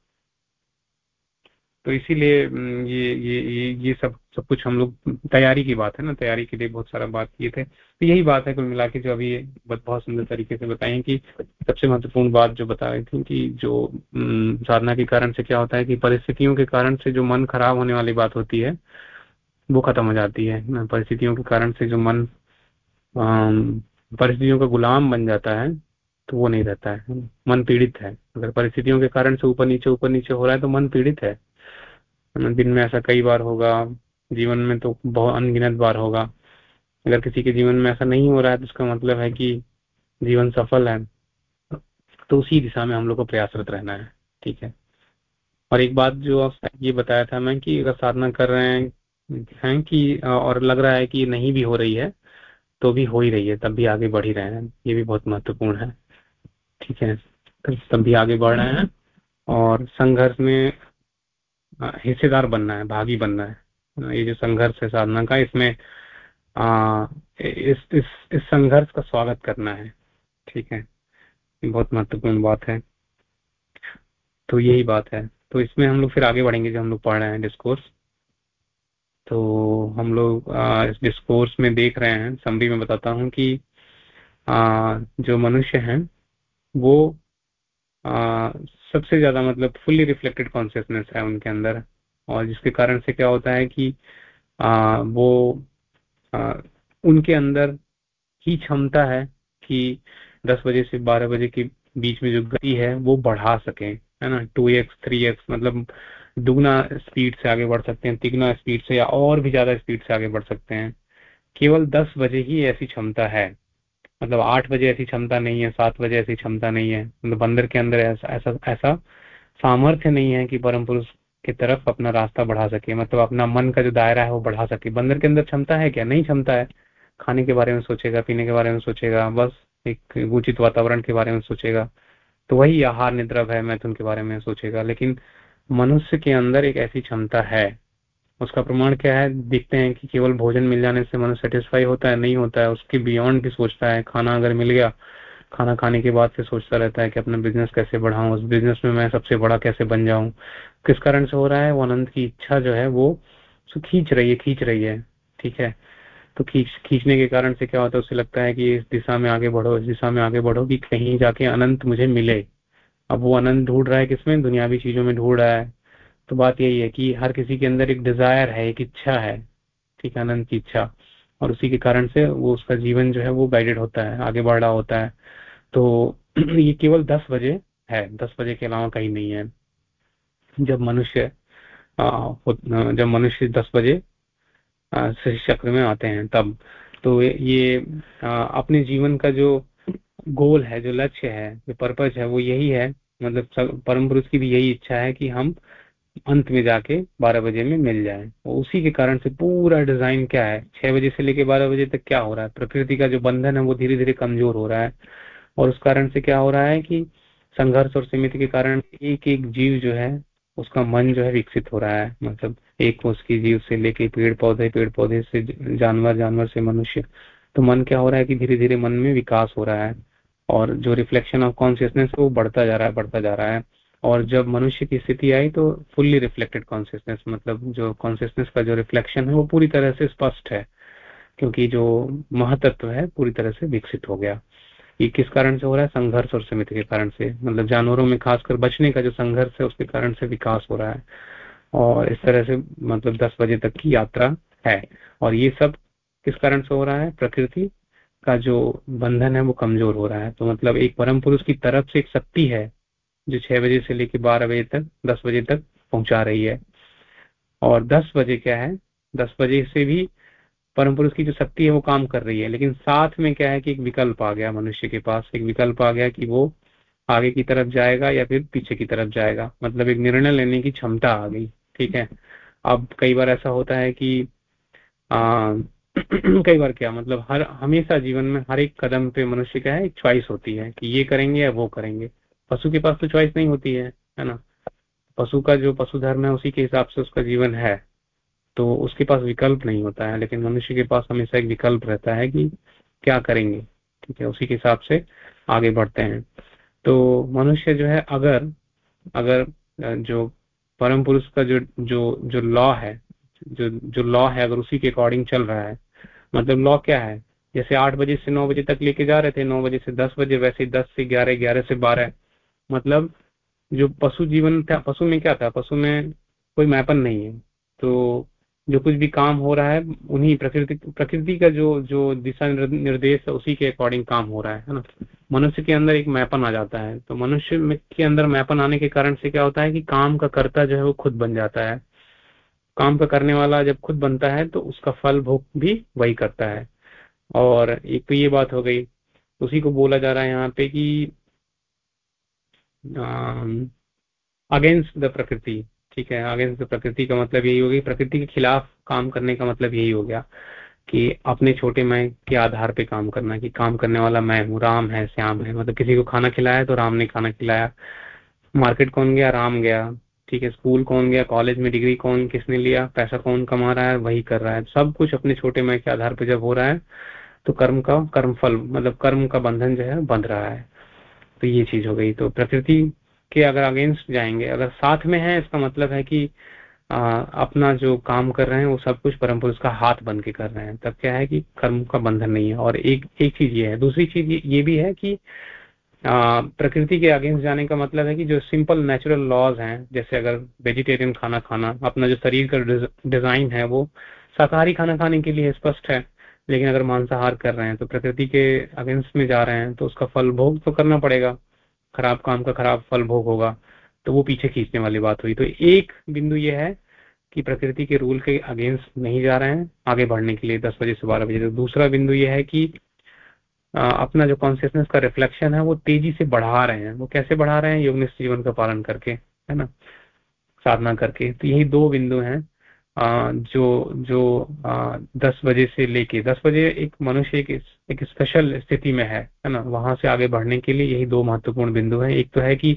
तो इसीलिए ये ये ये ये सब सब कुछ हम लोग तैयारी की बात है ना तैयारी के लिए बहुत सारा बात किए थे। तो यही बात है कुल मिला के जो अभी बहुत सुंदर तरीके से बताई कि सबसे महत्वपूर्ण बात जो बता रही थी कि जो साधना के कारण से क्या होता है कि परिस्थितियों के कारण से जो मन खराब होने वाली बात होती है वो खत्म हो जाती है। परिस्थितियों के कारण से जो मन परिस्थितियों का गुलाम बन जाता है तो वो नहीं रहता है। मन पीड़ित है। अगर परिस्थितियों के कारण से ऊपर नीचे ऊपर नीचे हो रहा है तो मन पीड़ित है। दिन में ऐसा कई बार होगा, जीवन में तो बहुत अनगिनत बार होगा। अगर किसी के जीवन में ऐसा नहीं हो रहा है तो उसका मतलब है कि जीवन सफल है। तो उसी दिशा में हम लोग को प्रयासरत रहना है। ठीक है? और एक बात जो ये बताया था मैं कि अगर साधना कर रहे हैं हैं कि और लग रहा है कि नहीं भी हो रही है तो भी हो ही रही है तब भी आगे बढ़ ही रहे हैं ये भी बहुत महत्वपूर्ण है। ठीक है तब भी आगे बढ़ रहे हैं और संघर्ष में हिस्सेदार बनना है भागी बनना है। ये जो संघर्ष है साधना का इसमें आ, इस इस इस संघर्ष का स्वागत करना है। ठीक है ये बहुत महत्वपूर्ण बात है। तो यही बात है। तो इसमें हम लोग फिर आगे बढ़ेंगे जो हम लोग पढ़ रहे हैं डिस्कोर्स तो हम लोग इस डिस्कोर्स में देख रहे हैं समरी में बताता हूँ कि आ, जो मनुष्य हैं वो आ, सबसे ज़्यादा मतलब फुल्ली रिफ्लेक्टेड कॉन्सियसनेस है उनके अंदर। और जिसके कारण से क्या होता है कि आ, वो आ, उनके अंदर ही क्षमता है कि 10 बजे से 12 बजे के बीच में जो गति है वो बढ़ा सके है ना? टू एक्स थ्री एक्स मतलब दुगना स्पीड से आगे बढ़ सकते हैं, तिगना स्पीड से या और भी ज़्यादा स्पीड से आगे बढ़ सकते हैं। केवल 10 बजे ही ऐसी क्षमता है। मतलब आठ बजे ऐसी क्षमता नहीं है, सात बजे ऐसी क्षमता नहीं है। मतलब बंदर के अंदर ऐसा ऐसा ऐसा सामर्थ्य नहीं है कि परम पुरुष की तरफ़ अपना रास्ता बढ़ा सके। मतलब अपना मन का जो दायरा है वो बढ़ा सके। बंदर के अंदर क्षमता है क्या? नहीं क्षमता है। खाने के बारे में सोचेगा, पीने के बारे में सोचेगा, बस एक उचित वातावरण के बारे में सोचेगा। तो वही आहार निद्रा है मैथुन के बारे में सोचेगा। लेकिन मनुष्य के अंदर एक ऐसी क्षमता है। उसका प्रमाण क्या है? देखते हैं कि केवल भोजन मिल जाने से मनुष्य सेटिस्फाई होता है, नहीं होता है। उसके बियॉन्ड भी सोचता है। खाना अगर मिल गया, खाना खाने के बाद फिर सोचता रहता है कि अपना बिज़नेस कैसे बढ़ाऊं, उस बिज़नेस में मैं सबसे बड़ा कैसे बन जाऊँ। किस कारण से हो रहा है? वो आनंद की इच्छा जो है, वो खींच रही है, खींच रही है। ठीक है? तो खींच, खींचने के कारण से क्या होता है? उसे लगता है कि इस दिशा में आगे बढ़ो, इस दिशा में आगे बढ़ो कि कहीं जाके अनंत मुझे मिले। अब वो अनंत ढूंढ रहा है किसमें? दुनियावी चीज़ों में ढूंढ रहा है। तो बात यही है कि हर किसी के अंदर एक डिज़ायर है, एक इच्छा है, ठीक आनंद की इच्छा। और उसी के कारण से वो उसका जीवन जो है वो गाइडेड होता है, आगे बढ़ रहा होता है। तो [CLEARS THROAT] ये केवल दस बजे है, दस बजे के अलावा कहीं नहीं है। जब मनुष्य जब मनुष्य दस बजे चक्र में आते हैं तब। तो ये अपने जीवन का जो गोल है, जो लक्ष्य है, जो पर्पज है, वो यही है। मतलब परम पुरुष की भी यही इच्छा है कि हम अंत में जाके 12 बजे में मिल जाए। उसी के कारण से पूरा डिज़ाइन क्या है? छह बजे से लेके 12 बजे तक क्या हो रहा है? प्रकृति का जो बंधन है, वो धीरे धीरे कमज़ोर हो रहा है। और उस कारण से क्या हो रहा है कि संघर्ष और सीमित के कारण एक एक जीव जो है, उसका मन जो है विकसित हो रहा है। मतलब एक उसकी जीव से लेके पेड़ पौधे पेड़ पौधे से, जानवर जानवर से मनुष्य। तो मन क्या हो रहा है कि धीरे धीरे मन में विकास हो रहा है। और जो रिफ्लेक्शन ऑफ़ कॉन्सियसनेस वो बढ़ता जा रहा है, बढ़ता जा रहा है। और जब मनुष्य की स्थिति आई तो फुल्ली रिफ्लेक्टेड कॉन्सियसनेस मतलब जो कॉन्सियसनेस का जो रिफ्लेक्शन है, वो पूरी तरह से स्पष्ट है, क्योंकि जो महतत्व है, पूरी तरह से विकसित हो गया। ये किस कारण से हो रहा है? संघर्ष और समिति के कारण से। मतलब जानवरों में खासकर बचने का जो संघर्ष है, उसके कारण से विकास हो रहा है। और इस तरह से मतलब दस बजे तक की यात्रा है। और ये सब किस कारण से हो रहा है? प्रकृति का जो बंधन है वो कमज़ोर हो रहा है। तो मतलब एक परम पुरुष की तरफ़ से एक शक्ति है, जो छह बजे से लेकर बारह बजे तक, दस बजे तक पहुँचा रही है। और दस बजे क्या है? दस बजे से भी परम पुरुष की जो शक्ति है वो काम कर रही है। लेकिन साथ में क्या है कि एक विकल्प आ गया मनुष्य के पास। एक विकल्प आ गया कि वो आगे की तरफ़ जाएगा या फिर पीछे की तरफ़ जाएगा। मतलब एक निर्णय लेने की क्षमता आ गई, ठीक है? अब कई बार ऐसा होता है कि [CLEARS THROAT] कई बार क्या मतलब हर, हमेशा जीवन में हर एक कदम पे मनुष्य क्या है एक चॉइस होती है कि ये करेंगे या वो करेंगे। पशु के पास तो च्वाइस नहीं होती है है ना? पशु का जो पशु धर्म है, उसी के हिसाब से उसका जीवन है। तो उसके पास विकल्प नहीं होता है, लेकिन मनुष्य के पास हमेशा एक विकल्प रहता है कि क्या करेंगे, ठीक है? उसी के हिसाब से आगे बढ़ते हैं। तो मनुष्य जो है, अगर अगर जो परम पुरुष का जो जो जो लॉ है, जो जो लॉ है, अगर उसी के अकॉर्डिंग चल रहा है मतलब लॉ क्या है? जैसे आठ बजे से नौ बजे तक लेके जा रहे थे, नौ बजे से दस बजे, वैसे दस से ग्यारह ग्यारह से बारह। मतलब जो पशु जीवन था, पशु में क्या था? पशु में कोई मैपन नहीं है। तो जो कुछ भी काम हो रहा है, उन्हीं प्रकृति प्रकृति का जो जो दिशा निर्देश है, उसी के अकॉर्डिंग काम हो रहा है ना? मनुष्य के अंदर एक मैपन आ जाता है। तो मनुष्य के अंदर मैपन आने के कारण से क्या होता है कि काम का कर्ता जो है वो खुद बन जाता है। काम का करने वाला जब खुद बनता है तो उसका फल भोग भी वही करता है। और एक तो ये बात हो गई, उसी को बोला जा रहा है यहाँ पे कि अगेंस्ट द प्रकृति, ठीक है? अगेंस्ट द प्रकृति का मतलब यही हो गया, प्रकृति के खिलाफ काम करने का मतलब यही हो गया कि अपने छोटे मैं के आधार पे काम करना कि काम करने वाला मैं हूँ, राम है, श्याम है। मतलब किसी को खाना खिलाया तो राम ने खाना खिलाया। मार्केट कौन गया? राम गया। ठीक है स्कूल कौन गया कॉलेज में डिग्री कौन किसने लिया पैसा कौन कमा रहा है वही कर रहा है। सब कुछ अपने छोटे मैं के आधार पर जब हो रहा है तो कर्म का कर्म फल मतलब कर्म का बंधन जो है बंध रहा है। तो ये चीज़ हो गई। तो प्रकृति के अगर अगेंस्ट जाएँगे अगर साथ में है इसका मतलब है कि आ, अपना जो काम कर रहे हैं वो सब कुछ परम पुरुष का हाथ बन के कर रहे हैं। तब क्या है कि कर्म का बंधन नहीं है। और एक एक चीज़ ये है। दूसरी चीज़ ये भी है कि प्रकृति के अगेंस्ट जाने का मतलब है कि जो सिंपल नेचुरल लॉज हैं, जैसे अगर वेजिटेरियन खाना खाना, अपना जो शरीर का डिज़ाइन है वो, शाकाहारी खाना खाने के लिए स्पष्ट है, लेकिन अगर मांसाहार कर रहे हैं तो प्रकृति के अगेंस्ट में जा रहे हैं तो उसका फल भोग तो करना पड़ेगा, खराब काम का खराब फल भोग होगा तो वो पीछे खींचने वाली बात हुई। तो एक बिंदु ये है कि प्रकृति के रूल के अगेंस्ट नहीं जा रहे हैं, आगे बढ़ने के लिए दस बजे से बारह बजे। तो दूसरा बिंदु ये है कि अपना जो कॉन्सियसनेस का रिफ्लेक्शन है वो तेज़ी से बढ़ा रहे हैं। वो कैसे बढ़ा रहे हैं? योग जीवन का पालन करके है ना? साधना करके। तो यही दो बिंदु हैं जो जो दस बजे से लेके दस बजे एक मनुष्य एक, एक स्पेशल स्थिति में है है ना? वहाँ से आगे बढ़ने के लिए यही दो महत्वपूर्ण बिंदु हैं। एक तो है कि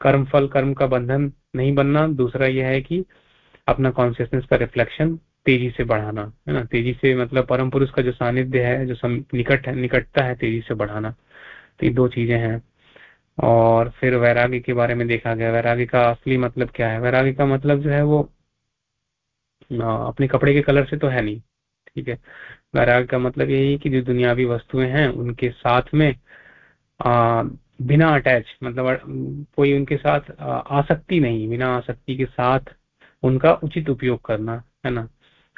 कर्म फल कर्म का बंधन नहीं बनना। दूसरा यह है कि अपना कॉन्सियसनेस का रिफ्लेक्शन तेज़ी से बढ़ाना है ना? तेज़ी से मतलब परम पुरुष का जो सानिध्य है जो सम, निकट है निकटता है तेज़ी से बढ़ाना। तो ये दो चीज़ें हैं। और फिर वैराग्य के बारे में देखा गया। वैराग्य का असली मतलब क्या है? वैराग्य का मतलब जो है वो अपने कपड़े के कलर से तो है नहीं ठीक है? वैराग्य का मतलब यही कि जो दुनियावी वस्तुएँ हैं उनके साथ में आ, बिना अटैच मतलब कोई उनके साथ आसक्ति नहीं बिना आसक्ति के साथ उनका उचित उपयोग करना है ना?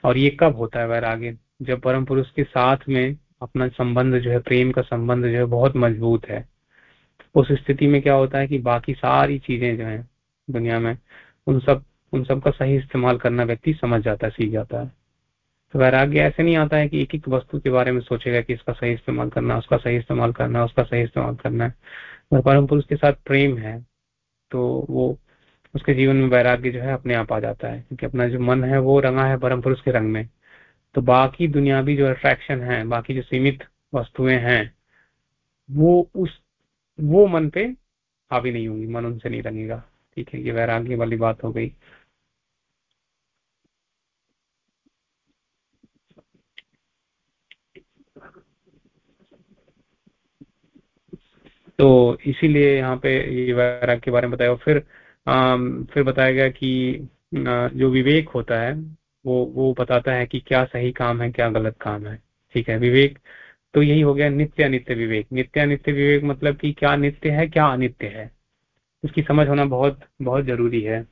और ये कब होता है वैराग्य जब परम पुरुष के साथ में अपना संबंध जो है, प्रेम का संबंध जो है, बहुत मज़बूत है। उस स्थिति में क्या होता है कि बाकी सारी चीज़ें जो है दुनिया में, उन सब उन सब का सही इस्तेमाल करना व्यक्ति समझ जाता है, सीख जाता है। तो वैराग्य ऐसे नहीं आता है कि एक एक वस्तु के बारे में सोचेगा कि इसका सही इस्तेमाल करना उसका सही इस्तेमाल करना उसका सही इस्तेमाल करना है। परम पुरुष के साथ प्रेम है तो वो उसके जीवन में वैराग्य जो है अपने आप आ जाता है, क्योंकि अपना जो मन है वो रंगा है परम पुरुष के रंग में। तो बाकी दुनियावी जो अट्रैक्शन है, बाकी जो सीमित वस्तुएँ हैं, वो उस, वो मन पे हावी नहीं होंगी, मन उनसे नहीं रंगेगा। ठीक है, ये वैराग्य वाली बात हो गई। तो इसीलिए यहाँ पे ये वैराग्य के बारे में बताया। फिर फिर बताया गया कि जो विवेक होता है वो वो बताता है कि क्या सही काम है क्या गलत काम है। ठीक है विवेक तो यही हो गया नित्य अनित्य विवेक। नित्य अनित्य विवेक मतलब कि क्या नित्य है क्या अनित्य है। उसकी समझ होना बहुत बहुत ज़रूरी है।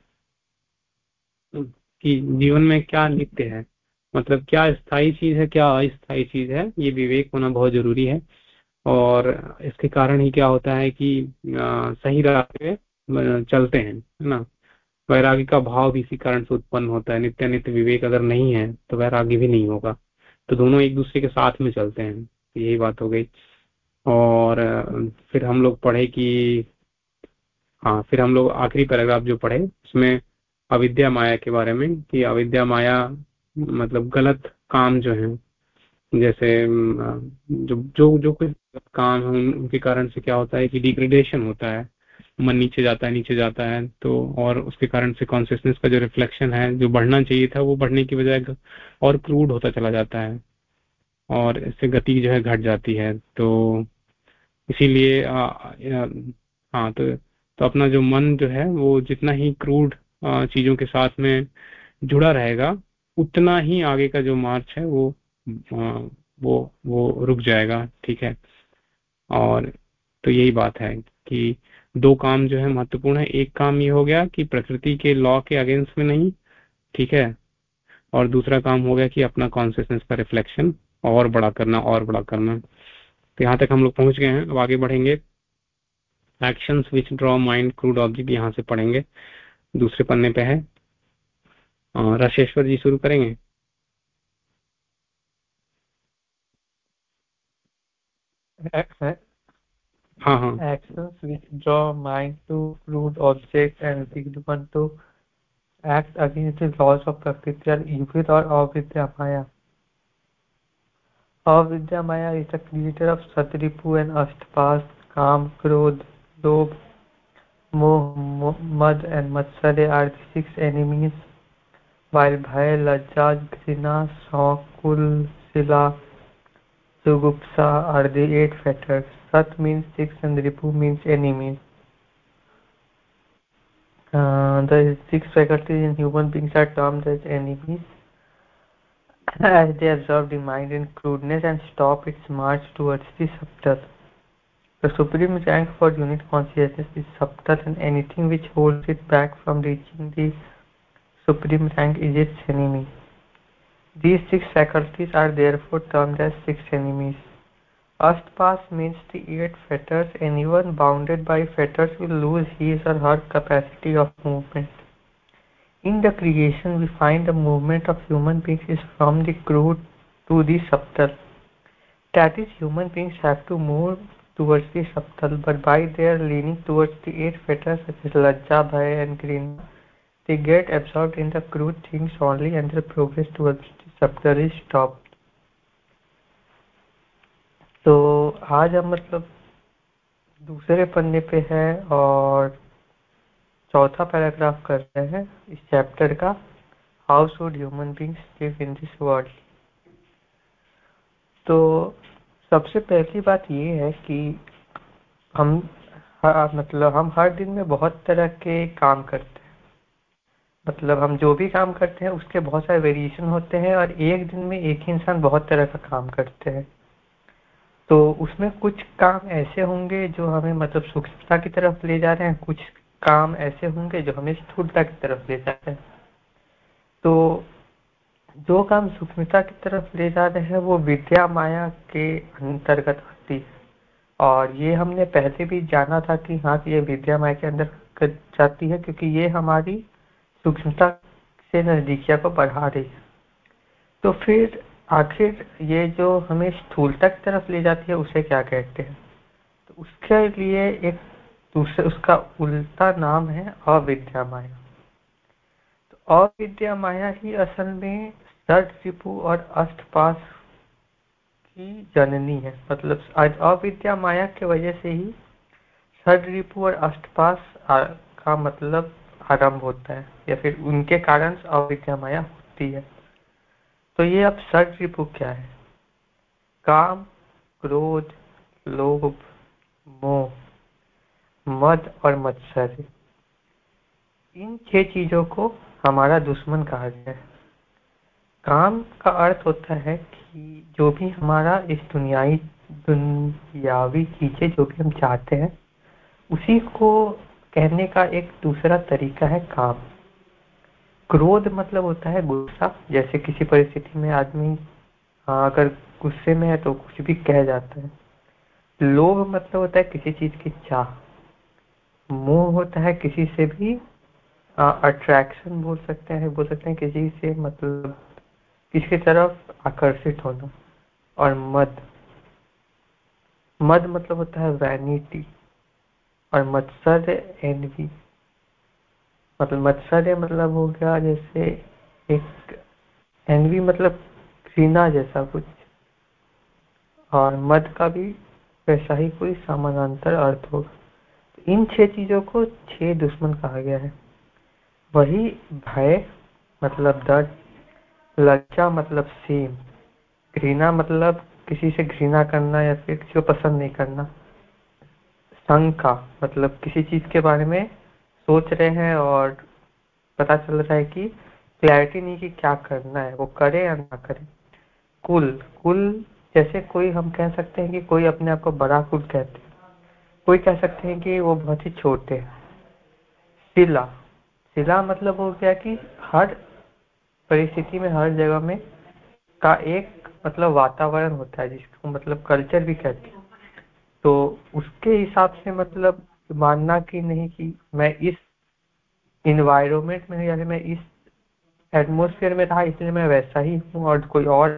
कि जीवन में क्या नित्य है मतलब क्या स्थायी चीज़ है क्या अस्थायी चीज़ है ये विवेक होना बहुत ज़रूरी है। और इसके कारण ही क्या होता है कि आ, सही पे चलते हैं, है ना? वैराग्य का भाव भी इसी कारण से उत्पन्न होता है। नित्य नित्य विवेक अगर नहीं है तो वैराग्य भी नहीं होगा। तो दोनों एक दूसरे के साथ में चलते हैं यही बात हो गई। और, फिर हम लोग पढ़े कि हाँ फिर हम लोग आखिरी पैराग्राफ जो पढ़े, उसमें अविद्या माया के बारे में, कि अविद्या माया मतलब गलत काम जो है, जैसे जो जो जो कुछ काम है उनके कारण से क्या होता है कि डिग्रेडेशन होता है। मन नीचे जाता है नीचे जाता है तो और उसके कारण से कॉन्सियसनेस का जो रिफ्लेक्शन है जो बढ़ना चाहिए था वो बढ़ने की बजाय और क्रूड होता चला जाता है और इससे गति जो है घट जाती है। तो इसीलिए हाँ तो तो अपना जो मन जो है वो जितना ही क्रूड चीज़ों के साथ में जुड़ा रहेगा उतना ही आगे का जो मार्च है वो आ, वो वो रुक जाएगा ठीक है? और तो यही बात है कि दो काम जो है महत्वपूर्ण है। एक काम ये हो गया कि प्रकृति के लॉ के अगेंस्ट में नहीं, ठीक है? और दूसरा काम हो गया कि अपना कॉन्सियसनेस का रिफ्लेक्शन और बड़ा करना, और बड़ा करना। तो यहाँ तक हम लोग पहुँच गए हैं। अब आगे बढ़ेंगे। Action which draw mind crude object यहाँ से पढ़ेंगे। दूसरे पन्ने पे है। राशेश्वर जी शुरू करेंगे। हाँ हाँ। Actions which draw mind to crude objects and one to act against the laws of Prakriti are evil or avidya maya. Avidya maya is the creator of Satripu and Ashtpas, Kam, Krodh, Lobh, Moh, Mad and Matsare are the six enemies, while Bhaya, Lajja, Grina, Kul, Sila, Sugupsa are the eight fetters. Sat means six and Ripu means enemies. Uh, the six faculties in human beings are termed as enemies [COUGHS] as they absorb the mind in crudeness and stop its march towards the subtle. The supreme rank for unit consciousness is subtle and anything which holds it back from reaching the supreme rank is its enemy. These six faculties are therefore termed as six enemies. Astpas means the eight fetters. Anyone bounded by fetters will lose his or her capacity of movement. In the creation, we find the movement of human beings is from the crude to the subtle. That is, human beings have to move towards the subtle, but by their leaning towards the eight fetters such as Lajja, Bhaya and Green, they get absorbed in the crude things only and their progress towards subtle is stopped. तो आज हम मतलब दूसरे पन्ने पे है और चौथा पैराग्राफ कर रहे हैं इस चैप्टर का how should human beings live in this world तो सबसे पहली बात ये है कि हम मतलब हम हर दिन में बहुत तरह के काम करते हैं मतलब हम जो भी काम करते हैं, उसके बहुत सारे वेरिएशन होते हैं और एक दिन में एक ही इंसान बहुत तरह का काम करते हैं। तो उसमें कुछ काम ऐसे होंगे जो हमें मतलब सूक्ष्मता की तरफ़ ले जा रहे हैं, कुछ काम ऐसे होंगे जो हमें स्थूलता की तरफ़ ले जा रहे हैं। तो जो काम सूक्ष्मता की तरफ़ ले जा रहे हैं, वो विद्या माया के अंतर्गत होती है। और ये हमने पहले भी जाना था कि हाँ ये विद्या माया के अंदर जाती है, क्योंकि ये हमारी सूक्ष्मता से नजदीकिया को बढ़ा रही है तो फिर आखिर ये जो हमें स्थूलता की तरफ़ ले जाती है, उसे क्या कहते हैं? तो उसके लिए एक दूसरे, उसका उल्टा नाम है अविद्या माया। तो अविद्या माया ही असल में सट रिपु और अष्टपास की जननी है। मतलब आज अविद्या माया के वजह से ही सड रिपु और अष्टपास का मतलब आरंभ होता है। या फिर उनके कारण अविद्या माया होती है। तो ये अब सट रिपु क्या है? काम, क्रोध, लोभ, मोह, मद और मत्सर इन छह चीज़ों को हमारा दुश्मन कहा गया है। काम का अर्थ होता है कि जो भी हमारा इस दुनियाई, दुनियावी चीज़ें जो भी हम चाहते हैं, उसी को कहने का एक दूसरा तरीका है काम। क्रोध मतलब होता है गुस्सा, जैसे किसी परिस्थिति में आदमी अगर गुस्से में है तो कुछ भी कह जाता है। लोभ मतलब होता है किसी चीज़ की चाह। मोह होता है किसी से भी अट्रैक्शन बोल सकते हैं, बोल सकते हैं किसी से मतलब इसकी तरफ़ आकर्षित होना। और मद मद मतलब होता है वैनिटी और मत्सर्य एनवी मतलब मत्सर्य मतलब हो गया, जैसे एक एनवी मतलब घृणा जैसा कुछ। और मद का भी वैसा ही कोई समानांतर अर्थ होगा। इन छह चीज़ों को छह दुश्मन कहा गया है। वही भय मतलब डर, लज्जा मतलब सेम, घृणा मतलब किसी से घृणा करना या फिर किसी को पसंद नहीं करना। शंका मतलब किसी चीज़ के बारे में सोच रहे हैं और पता चल रहा है कि क्लैरिटी नहीं कि क्या करना है, वो करे या ना करे। कुल कुल जैसे कोई हम कह सकते हैं कि कोई अपने आप को बड़ा कुल कहते हैं। कोई कह सकते हैं कि वो बहुत ही छोटे हैं। शिला शिला मतलब हो गया कि हर परिस्थिति में, हर जगह में का एक मतलब वातावरण होता है, जिसको मतलब कल्चर भी कहते हैं। तो उसके हिसाब से मतलब मानना कि नहीं कि मैं इस इन्वायरमेंट में या फिर मैं इस एटमोसफियर में रहा, इसलिए मैं वैसा ही हूँ और कोई और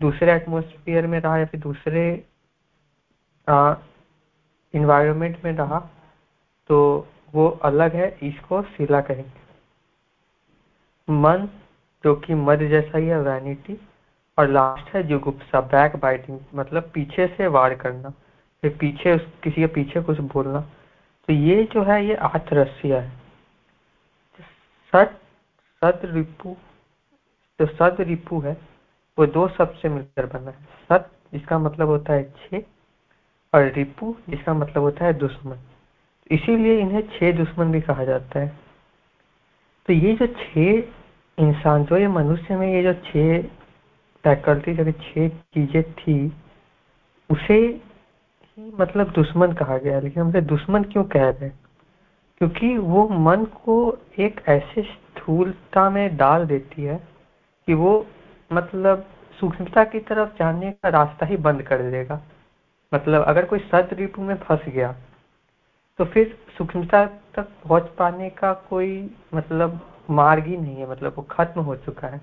दूसरे एटमोसफियर में रहा या फिर दूसरे इन्वायरमेंट में रहा तो वो अलग है, इसको शिला कहेंगे। मन जो कि मद जैसा ही है वैनिटी और लास्ट है जुगुप्सा बैक बाइटिंग मतलब पीछे से वार करना, फिर पीछे किसी के पीछे कुछ बोलना। तो ये जो है, ये आठ रस्सिया है सत सत रिपु, जो सद रिपु है, वो दो शब्द से मिलकर बना है। सत, जिसका मतलब होता है छे, और रिपु, जिसका मतलब होता है दुश्मन। इसीलिए इन्हें छह दुश्मन भी कहा जाता है। तो ये जो छह इंसान, जो ये मनुष्य में ये जो छह फैकल्टी, जो छह चीज़ें थी, उसे ही मतलब दुश्मन कहा गया लेकिन हमसे दुश्मन क्यों कह रहे क्योंकि वो मन को एक ऐसे स्थूलता में डाल देती है कि वो मतलब सूक्ष्मता की तरफ़ जाने का रास्ता ही बंद कर देगा। मतलब अगर कोई सद रिपु में फंस गया तो फिर सूक्ष्मता तक पहुँच पाने का कोई मतलब मार्ग ही नहीं है मतलब वो खत्म हो चुका है।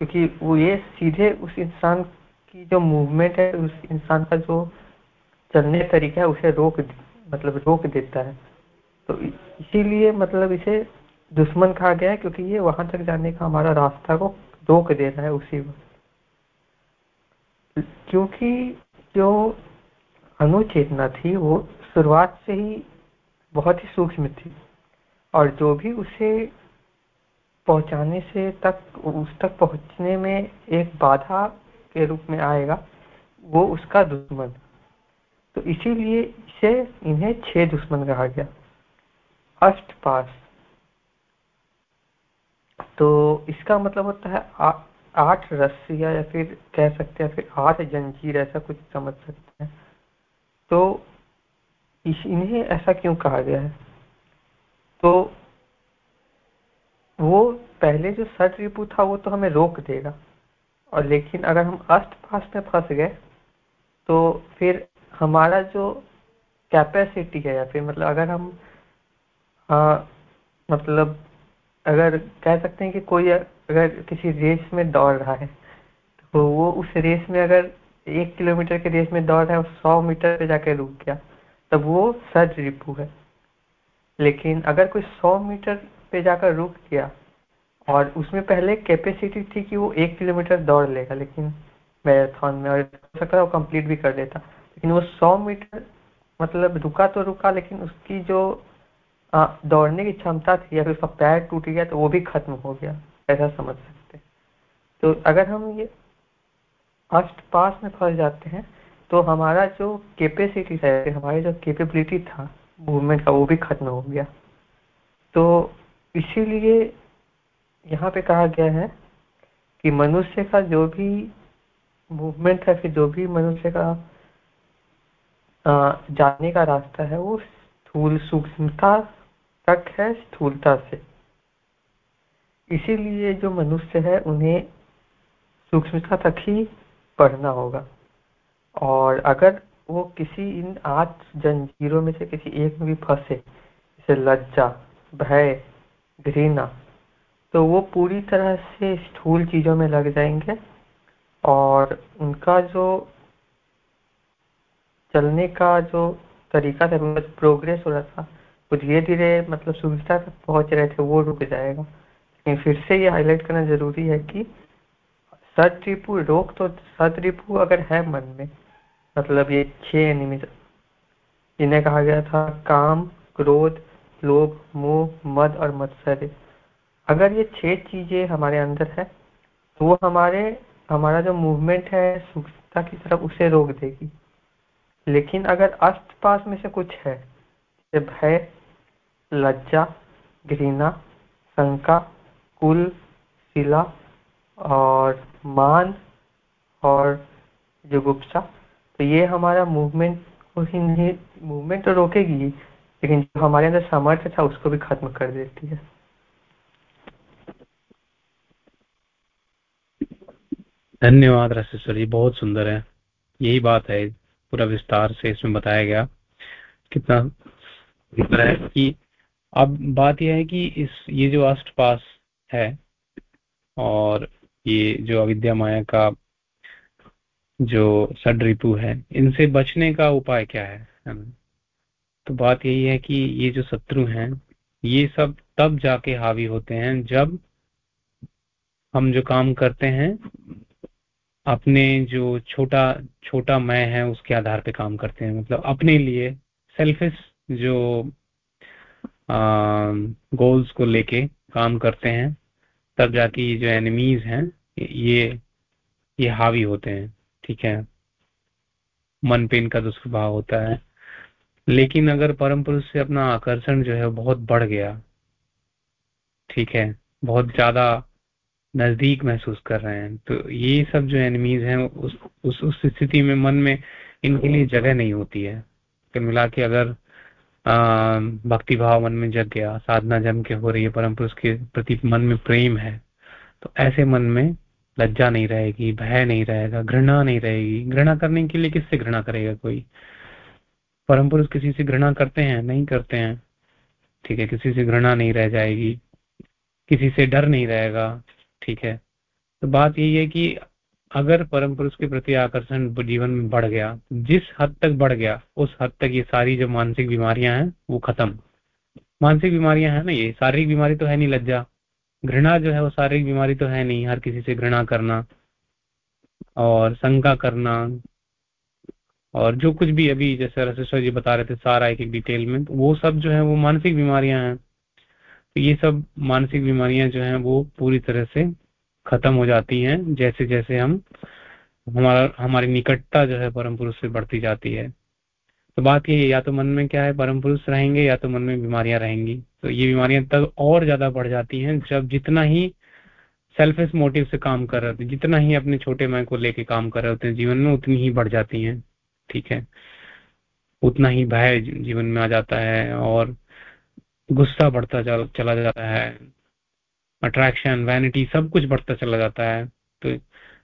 क्योंकि वो ये सीधे उस इंसान की जो मूवमेंट है, उस इंसान का जो चलने तरीका है, उसे रोक मतलब रोक देता है। तो इसीलिए मतलब इसे दुश्मन कहा गया है, क्योंकि ये वहाँ तक जाने का हमारा रास्ता को रोक दे रहा है उसी वक्त। क्योंकि जो अनुचेतना थी, वो शुरुआत से ही बहुत ही सूक्ष्म थी, और जो भी उसे पहुँचाने से तक, उस तक पहुँचने में एक बाधा के रूप में आएगा, वो उसका दुश्मन। तो इसीलिए इसे इन्हें छह दुश्मन कहा गया। अष्ट पास तो इसका मतलब होता है आठ रस्सिया या फिर कह सकते हैं फिर आठ जंजीर ऐसा कुछ समझ सकते हैं। तो इस, इन्हें ऐसा क्यों कहा गया है? तो वो पहले जो सट रिपू था वो तो हमें रोक देगा। और लेकिन अगर हम अष्ट पास में फंस गए तो फिर हमारा जो कैपेसिटी है या फिर मतलब अगर हम आ, मतलब अगर कह सकते हैं कि कोई अगर किसी रेस में दौड़ रहा है तो वो उस रेस में अगर एक किलोमीटर के रेस में दौड़ रहा है सौ मीटर पे जाकर रुक गया तब वो सज रिपू है। लेकिन अगर कोई सौ मीटर पे जाकर रुक गया और उसमें पहले कैपेसिटी थी कि वो एक किलोमीटर दौड़ लेगा लेकिन मैराथन में और सकता है वो कंप्लीट भी कर लेता लेकिन वो सौ मीटर मतलब रुका तो रुका, लेकिन उसकी जो दौड़ने की क्षमता थी, या फिर उसका पैर टूट गया तो वो भी खत्म हो गया, ऐसा समझ सकते तो अगर हम ये अष्ट पास में फंस जाते हैं तो हमारा जो कैपेसिटी है हमारी जो कैपेबिलिटी था मूवमेंट का, वो भी खत्म हो गया। तो इसीलिए यहाँ पे कहा गया है कि मनुष्य का जो भी मूवमेंट है फिर जो भी मनुष्य का जाने का रास्ता है वो स्थूल सूक्ष्मता तक है स्थूलता से। इसीलिए जो मनुष्य है, उन्हें सूक्ष्मता तक ही पढ़ना होगा। और अगर वो किसी इन आठ जंजीरों में से किसी एक में भी फंसे, जैसे लज्जा, भय, घृणा तो वो पूरी तरह से स्थूल चीज़ों में लग जाएँगे। और उनका जो चलने का जो तरीका था मतलब प्रोग्रेस हो रहा था, वो धीरे धीरे मतलब सुविधा तक पहुँच रहे थे, वो रुक जाएगा। लेकिन फिर से ये हाईलाइट करना ज़रूरी है कि सत्रिपु रोग तो सत्रिपु अगर है मन में मतलब ये छह एनिमी जिन्हें कहा गया था, काम, क्रोध, लोभ, मोह, मद और मत्सर्य। अगर ये छह चीज़ें हमारे अंदर है तो वो हमारे, हमारा जो मूवमेंट है सुखता की तरफ़ उसे रोक देगी। लेकिन अगर अस्त पास में से कुछ है, जैसे भय, लज्जा, घृणा, शंका, कुल, शिला और मान और जुगुप्सा तो ये हमारा मूवमेंट को ही नहीं मूवमेंट तो रोकेगी, लेकिन जो हमारे अंदर सामर्थ्य था उसको भी खत्म कर देती है। धन्यवाद रसेश्वर जी बहुत सुंदर है। यही बात है। पूरा विस्तार से इसमें बताया गया कितना है कि अब बात यह है कि इस, ये जो अष्ट पास है और ये जो अविद्या माया का जो सड रिपु है, इनसे बचने का उपाय क्या है? तो बात यही है कि ये जो शत्रु हैं, ये सब तब जाके हावी होते हैं जब हम जो काम करते हैं अपने जो छोटा छोटा मैं है, उसके आधार पे काम करते हैं। मतलब अपने लिए सेल्फिश जो गोल्स को लेके काम करते हैं, तब जाके ये जो एनिमीज हैं, ये ये हावी होते हैं, ठीक है? मन पे इनका दुष्प्रभाव होता है। लेकिन अगर परम पुरुष से अपना आकर्षण जो है बहुत बढ़ गया, ठीक है? बहुत ज़्यादा नज़दीक महसूस कर रहे हैं। तो ये सब जो एनिमीज हैं, उस उस उस स्थिति में मन में इनके लिए जगह नहीं होती है। तो मिला के अगर भक्ति भाव मन में जग गया, साधना जम के हो रही है परम पुरुष के प्रति मन में प्रेम है तो ऐसे मन में लज्जा नहीं रहेगी, भय नहीं रहेगा, घृणा नहीं रहेगी। घृणा करने के लिए किससे घृणा करेगा कोई? परम पुरुष किसी से घृणा करते हैं? नहीं करते हैं। ठीक है, किसी से घृणा नहीं रह जाएगी, किसी से डर नहीं रहेगा। ठीक है। तो बात यही है कि अगर परम पुरुष के प्रति आकर्षण जीवन में बढ़ गया, जिस हद तक बढ़ गया, उस हद तक ये सारी जो मानसिक बीमारियाँ हैं, वो खत्म। मानसिक बीमारियाँ हैं ना ये, शारीरिक बीमारी तो है नहीं लज्जा। घृणा जो है वो शारीरिक बीमारी तो है नहीं, हर किसी से घृणा करना और शंका करना और जो कुछ भी अभी जैसे रसेश्वर जी बता रहे थे सारा एक एक डिटेल में तो वो सब जो है वो मानसिक बीमारियाँ हैं। तो ये सब मानसिक बीमारियाँ जो हैं वो पूरी तरह से खत्म हो जाती हैं जैसे जैसे हम, हमारा, हमारी निकटता जो है परम पुरुष से बढ़ती जाती है। तो बात ये या तो मन में क्या है, परम पुरुष रहेंगे, या तो मन में बीमारियाँ रहेंगी। तो ये बीमारियाँ तब और ज़्यादा बढ़ जाती हैं, जब जितना ही सेल्फिश मोटिव से काम कर रहे होते हैं, जितना ही अपने छोटे मैं को लेके काम कर रहे होते हैं, जीवन में उतनी ही बढ़ जाती हैं। ठीक है? उतना ही भय जीवन में आ जाता है और गुस्सा बढ़ता चला जाता है। अट्रैक्शन वैनिटी सब कुछ बढ़ता चला जाता है। तो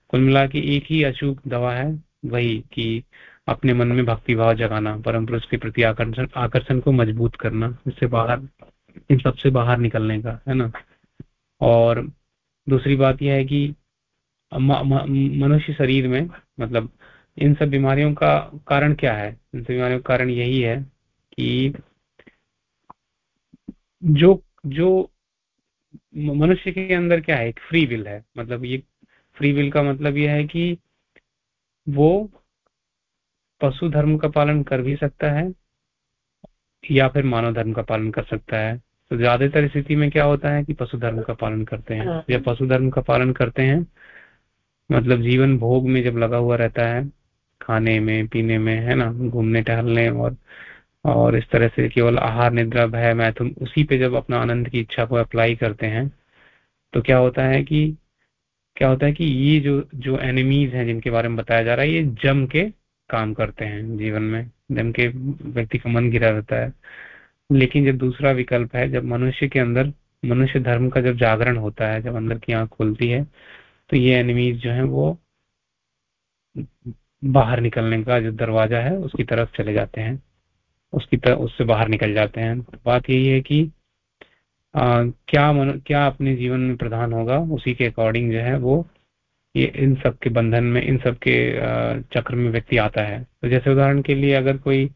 कुल मिला के एक ही अचूक दवा है, वही कि अपने मन में भक्ति भाव जगाना, परम पुरुष के प्रति आकर्षण आकर्षण को मज़बूत करना, इससे बाहर, इन सबसे बाहर निकलने का, है ना? और दूसरी बात यह है कि मनुष्य शरीर में मतलब इन सब बीमारियों का कारण क्या है? इन सब बीमारियों का कारण यही है कि जो जो मनुष्य के अंदर क्या है एक फ्री विल है। मतलब ये फ्री विल का मतलब यह है कि वो पशु धर्म का पालन कर भी सकता है या फिर मानव धर्म का पालन कर सकता है। तो ज़्यादातर स्थिति में क्या होता है कि पशु धर्म का पालन करते हैं। हाँ। या पशु धर्म का पालन करते हैं मतलब जीवन भोग में जब लगा हुआ रहता है खाने में पीने में है ना घूमने टहलने और और इस तरह से केवल आहार, निद्रा, भय मैथुन उसी पे जब अपना आनंद की इच्छा को अप्लाई करते हैं तो क्या होता है कि, क्या होता है कि ये जो जो एनिमीज हैं जिनके बारे में बताया जा रहा है, ये जम के काम करते हैं जीवन में। जम के व्यक्ति का मन गिरा रहता है। लेकिन जब दूसरा विकल्प है, जब मनुष्य के अंदर, मनुष्य धर्म का जब जागरण होता है, जब अंदर की आँख खुलती है तो ये एनिमीज जो है वो बाहर निकलने का जो दरवाज़ा है, उसकी तरफ़ चले जाते हैं। उसकी तरह उससे बाहर निकल जाते हैं। बात यही है कि आ, क्या मन, क्या अपने जीवन में प्रधान होगा? उसी के अकॉर्डिंग जो है वो ये इन सब के बंधन में इन सब के चक्र में व्यक्ति आता है। तो जैसे उदाहरण के लिए अगर कोई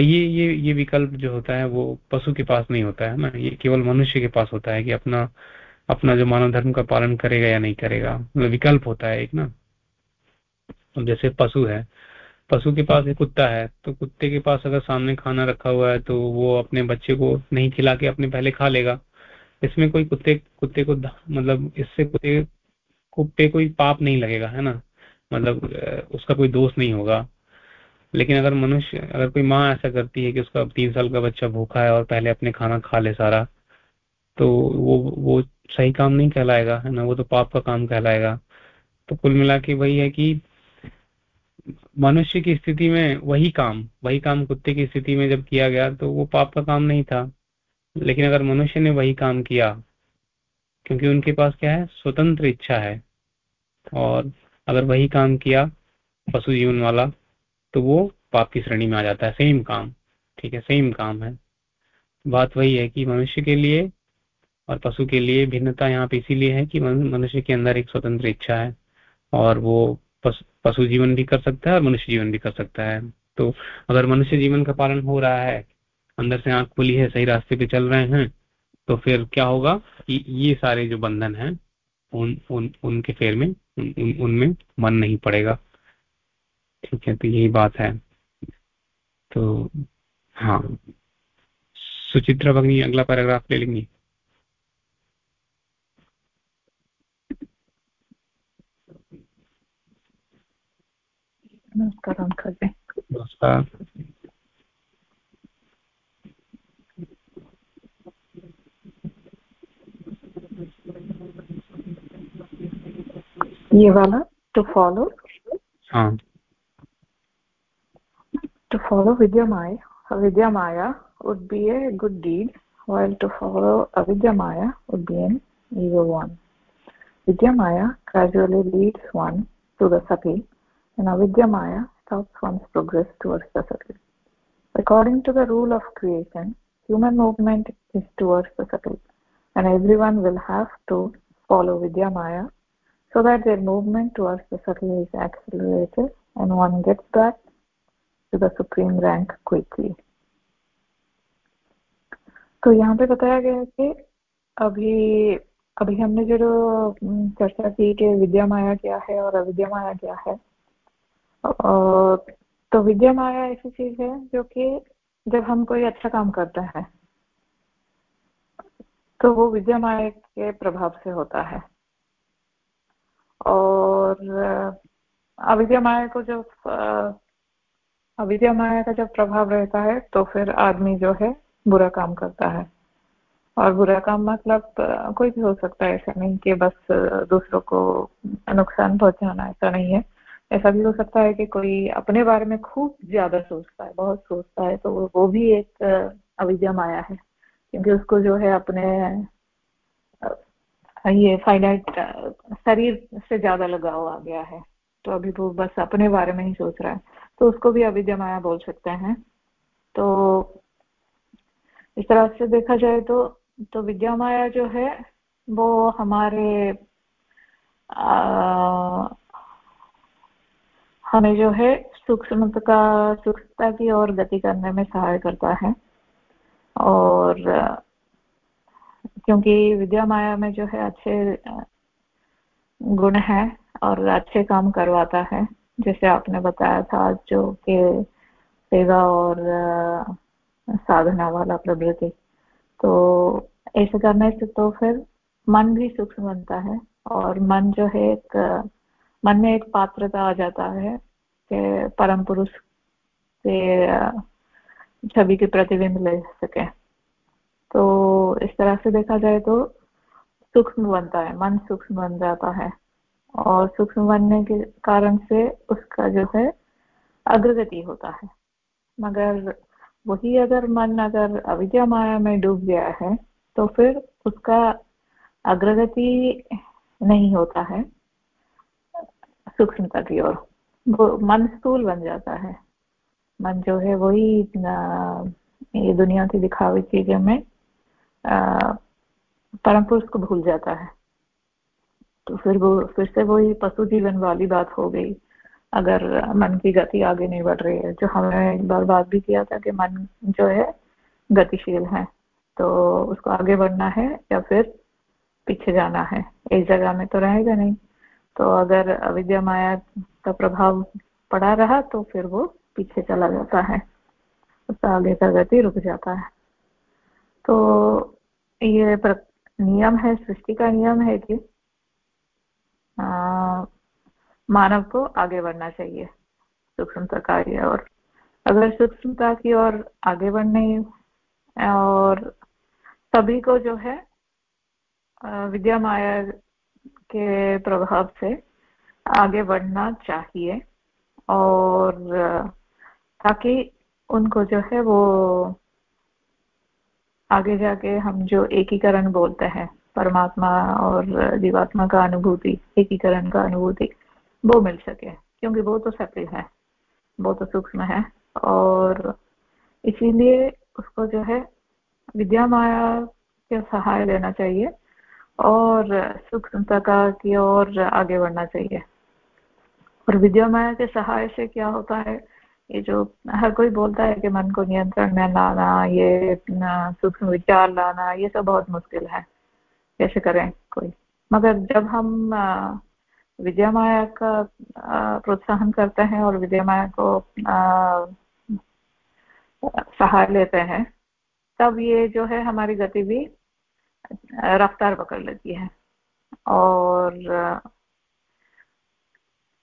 ये ये ये विकल्प जो होता है वो पशु के पास नहीं होता है ना? ये केवल मनुष्य के पास होता है कि अपना अपना जो मानव धर्म का पालन करेगा या नहीं करेगा। मतलब विकल्प होता है एक ना? जैसे पशु है पशु के पास एक कुत्ता है तो कुत्ते के पास अगर सामने खाना रखा हुआ है तो वो अपने बच्चे को नहीं खिला के अपने पहले खा लेगा। इसमें कोई कुत्ते कुत्ते को मतलब इससे कुत्ते को, पे कोई पाप नहीं लगेगा, है ना? मतलब उसका कोई दोष नहीं होगा। लेकिन अगर मनुष्य, अगर कोई माँ ऐसा करती है कि उसका तीन साल का बच्चा भूखा है और पहले अपने खाना खा ले सारा तो वो वो सही काम नहीं कहलाएगा, है ना? वो तो पाप का काम कहलाएगा। तो कुल मिला के वही है कि मनुष्य की स्थिति में वही काम वही काम कुत्ते की स्थिति में जब किया गया तो वो पाप का काम नहीं था। लेकिन अगर मनुष्य ने वही काम किया, क्योंकि उनके पास क्या है? स्वतंत्र इच्छा है। और अगर वही काम किया पशु जीवन वाला तो वो पाप की श्रेणी में आ जाता है। सेम काम, ठीक है? सेम काम है। बात वही है कि मनुष्य के लिए और पशु के लिए भिन्नता यहाँ पे इसीलिए है कि मनुष्य के अंदर एक स्वतंत्र इच्छा है। और वो पशु जीवन भी कर सकता है और मनुष्य जीवन भी कर सकता है। तो अगर मनुष्य जीवन का पालन हो रहा है अंदर से आँख खुली है सही रास्ते पे चल रहे हैं तो फिर क्या होगा कि ये सारे जो बंधन हैं उन उन उनके फेर में उन, उन, उनमें मन नहीं पड़ेगा। ठीक है तो यही बात है। तो हाँ सुचित्रा भगनी अगला पैराग्राफ ले लेंगी। नमस्कार नमस्कार ये वाला टू फॉलो हाँ to follow vidyamaya vidyamaya would be a good deed while to follow avidyamaya would be an evil one vidyamaya gradually leads one to the sati And avidyamaya stops one's progress towards the sati according to the rule of creation human movement is towards the sati and everyone will have to follow vidyamaya so that their movement towards the sati is accelerated and one gets back to the supreme rank quickly तो यहाँ पे बताया गया है कि अभी अभी हमने जो चर्चा की कि विद्या माया क्या है और अविद्या माया क्या है तो विद्या माया ऐसी चीज़ है जो कि जब हम कोई अच्छा काम करते हैं तो वो विद्या माया के प्रभाव से होता है। और अविद्या माया को जब अविद्या माया का जब प्रभाव रहता है तो फिर आदमी जो है बुरा काम करता है। और बुरा काम मतलब कोई भी हो सकता है, ऐसा नहीं कि बस दूसरों को नुकसान पहुंचाना ऐसा नहीं है। ऐसा भी हो सकता है कि कोई अपने बारे में खूब ज़्यादा सोचता है बहुत सोचता है तो वो भी एक अविद्या माया है। क्योंकि उसको जो है अपने ये फाइनाइट शरीर से ज़्यादा लगाव आ गया है। तो अभी वो बस अपने बारे में ही सोच रहा है। तो उसको भी अविद्या माया बोल सकते हैं। तो इस तरह से देखा जाए तो तो विद्या माया जो है वो हमारे आ, हमें जो है सूक्ष्म का, सूक्ष्मता की ओर गति करने में सहाय करता है। और, क्योंकि विद्या माया में जो है अच्छे, गुण है और अच्छे काम करवाता है। जैसे आपने बताया था, जो के सेवा और, साधना वाला प्रवृत्ति। तो ऐसे करने से तो फिर मन भी सूक्ष्म बनता है और मन जो है एक मन में एक पात्रता आ जाता है कि परम पुरुष से छवि के प्रतिबिंब ले सके। तो इस तरह से देखा जाए तो सूक्ष्म बनता है, मन सूक्ष्म बन जाता है। और सूक्ष्म बनने के कारण से उसका जो है अग्रगति होता है। मगर वही अगर मन अगर अविद्या माया में डूब गया है तो फिर उसका अग्रगति नहीं होता है। सूक्ष्मता की ओर मन स्थूल बन जाता है। मन जो है वही ये दुनिया की दिखावी चीज़ों में परम पुरुष को भूल जाता है। तो फिर वो, फिर से वही पशु जीवन वाली बात हो गई। अगर मन की गति आगे नहीं बढ़ रही है, जो हमने एक बार बात भी किया था कि मन जो है गतिशील है तो उसको आगे बढ़ना है या फिर पीछे जाना है। एक जगह में तो रहेगा नहीं। तो अगर अविद्या माया का प्रभाव पड़ा रहा तो फिर वो पीछे चला जाता है। उसका आगे का गति रुक जाता है। तो ये नियम है, सृष्टि का नियम है कि मानव को आगे बढ़ना चाहिए, सूक्ष्मता कार्य और अगर सूक्ष्मता की ओर आगे बढ़ने, और सभी को जो है विद्या माया के प्रभाव से आगे बढ़ना चाहिए और, ताकि उनको जो है वो आगे जाके हम जो एकीकरण बोलते हैं, परमात्मा और जीवात्मा का अनुभूति, एकीकरण का अनुभूति, वो मिल सके, क्योंकि वो तो सत्य है, वो तो सूक्ष्म है और इसीलिए उसको जो है विद्या माया के सहाय लेना चाहिए। और सूक्ष्मता का की ओर आगे बढ़ना चाहिए। और विद्या माया के सहाय से क्या होता है? ये जो हर कोई बोलता है कि मन को नियंत्रण में लाना, ये सूक्ष्म विचार लाना, ये सब बहुत मुश्किल है। कैसे करें कोई? मगर जब हम विद्या माया का प्रोत्साहन करते हैं और विद्या माया को सहाय लेते हैं, तब ये जो है हमारी गति भी रफ्तार पकड़ लेती है। और,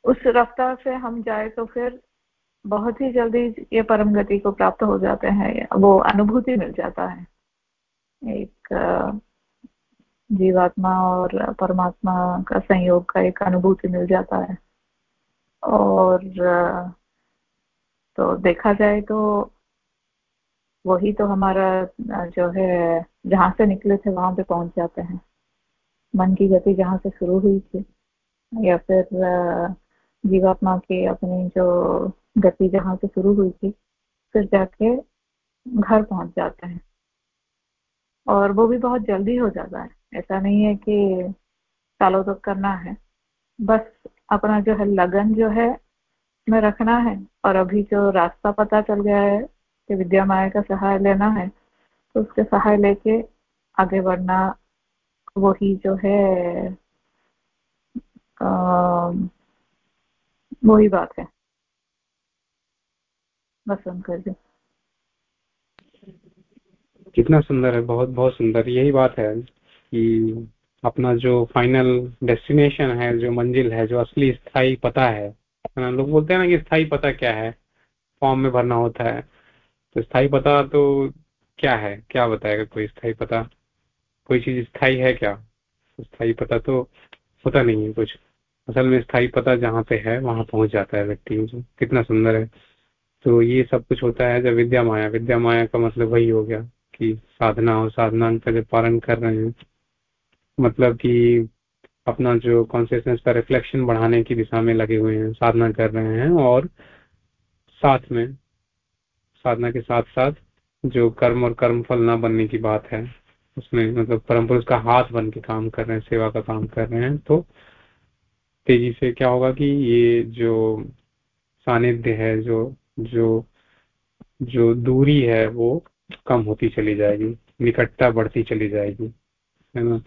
उस रफ्तार से हम जाए तो फिर बहुत ही जल्दी ये परम गति को प्राप्त हो जाते हैं वो अनुभूति मिल जाता है। एक, जीवात्मा और परमात्मा का संयोग का एक अनुभूति मिल जाता है। और तो देखा जाए तो वही तो हमारा जो है, जहाँ से निकले थे वहाँ पे पहुँच जाते हैं। मन की गति जहाँ से शुरू हुई थी, या फिर जीवात्मा की अपनी जो गति जहाँ से शुरू हुई थी, फिर जाके घर पहुँच जाते हैं। और वो भी बहुत जल्दी हो जाता है। ऐसा नहीं है कि सालों तक करना है। बस अपना जो है लगन जो है, में रखना है, और अभी जो रास्ता पता चल गया है कि विद्या माया का सहाय लेना है तो उसके सहाय लेके आगे बढ़ना वही जो है वही बात है। बस कर दे कितना सुंदर है, बहुत बहुत सुंदर। यही बात है कि अपना जो फाइनल डेस्टिनेशन है, जो मंजिल है, जो असली स्थायी पता है ना? लोग बोलते हैं ना कि स्थायी पता क्या है? फॉर्म में भरना होता है। तो स्थायी पता तो क्या है? क्या बताएगा कोई स्थायी पता? कोई चीज़ स्थायी है क्या? स्थायी पता तो होता नहीं है कुछ। असल में स्थायी पता जहाँ पे है, वहाँ पहुँच जाता है व्यक्ति। कितना सुंदर है। तो ये सब कुछ होता है जब विद्या माया। विद्या माया का मतलब वही हो गया कि साधना और साधना का जब पालन कर रहे हैं मतलब कि अपना जो कॉन्सियसनेस का रिफ्लेक्शन बढ़ाने की दिशा में लगे हुए हैं, साधना कर रहे हैं और साथ में साधना के साथ साथ जो कर्म और कर्म फल ना बनने की बात है, उसमें मतलब परम पुरुष का हाथ बन के काम कर रहे हैं, सेवा का काम कर रहे हैं तो तेज़ी से क्या होगा कि ये जो सानिध्य है, जो जो जो दूरी है वो कम होती चली जाएगी, निकटता बढ़ती चली जाएगी, है ना?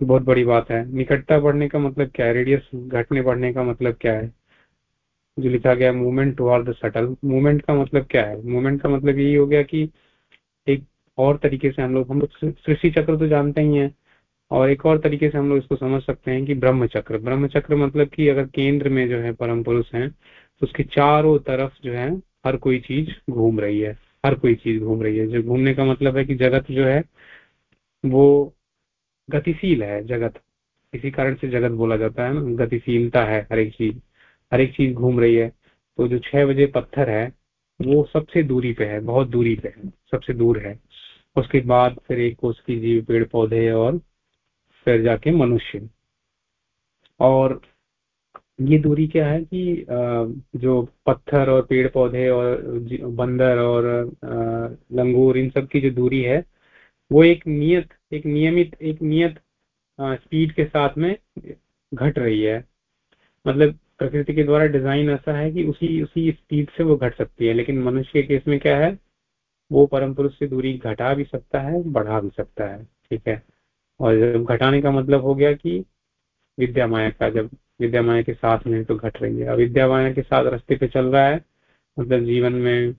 बहुत बड़ी बात है। निकटता बढ़ने का मतलब क्या है? रेडियस घटने, बढ़ने का मतलब क्या है? जो लिखा गया movement toward the subtle movement का मतलब क्या है? मूवमेंट का मतलब यही हो गया कि एक और तरीके से हम लोग हम लोग सृष्टि चक्र तो जानते ही हैं और एक और तरीके से हम लोग इसको समझ सकते हैं कि ब्रह्म चक्र। ब्रह्म चक्र मतलब कि अगर केंद्र में जो है परम पुरुष है तो उसके चारों तरफ़ जो है हर कोई चीज़ घूम रही है, हर कोई चीज़ घूम रही है। जो घूमने का मतलब है कि जगत जो है, वो गतिशील है, जगत। इसी कारण से जगत बोला जाता है ना, गतिशीलता है हर एक चीज़। हर एक चीज़ घूम रही है तो जो छह बजे पत्थर है, वो सबसे दूरी पे है, बहुत दूरी पे है, सबसे दूर है। उसके बाद फिर एक उसकी जीव, पेड़, पौधे और फिर जाके मनुष्य। और ये दूरी क्या है कि जो पत्थर और पेड़, पौधे और बंदर और लंगूर, इन सब की जो दूरी है, वो एक नियत, एक नियमित, एक नियत स्पीड के साथ में घट रही है। मतलब प्रकृति के द्वारा डिज़ाइन ऐसा है कि उसी उसी स्पीड से वो घट सकती है। लेकिन मनुष्य के केस में क्या है? वो परम पुरुष से दूरी घटा भी सकता है, बढ़ा भी सकता है। ठीक है? और घटाने का मतलब हो गया कि विद्या माया का, जब विद्या माया के साथ में तो घट रही है। विद्या माया के साथ रास्ते पे चल रहा है मतलब जीवन में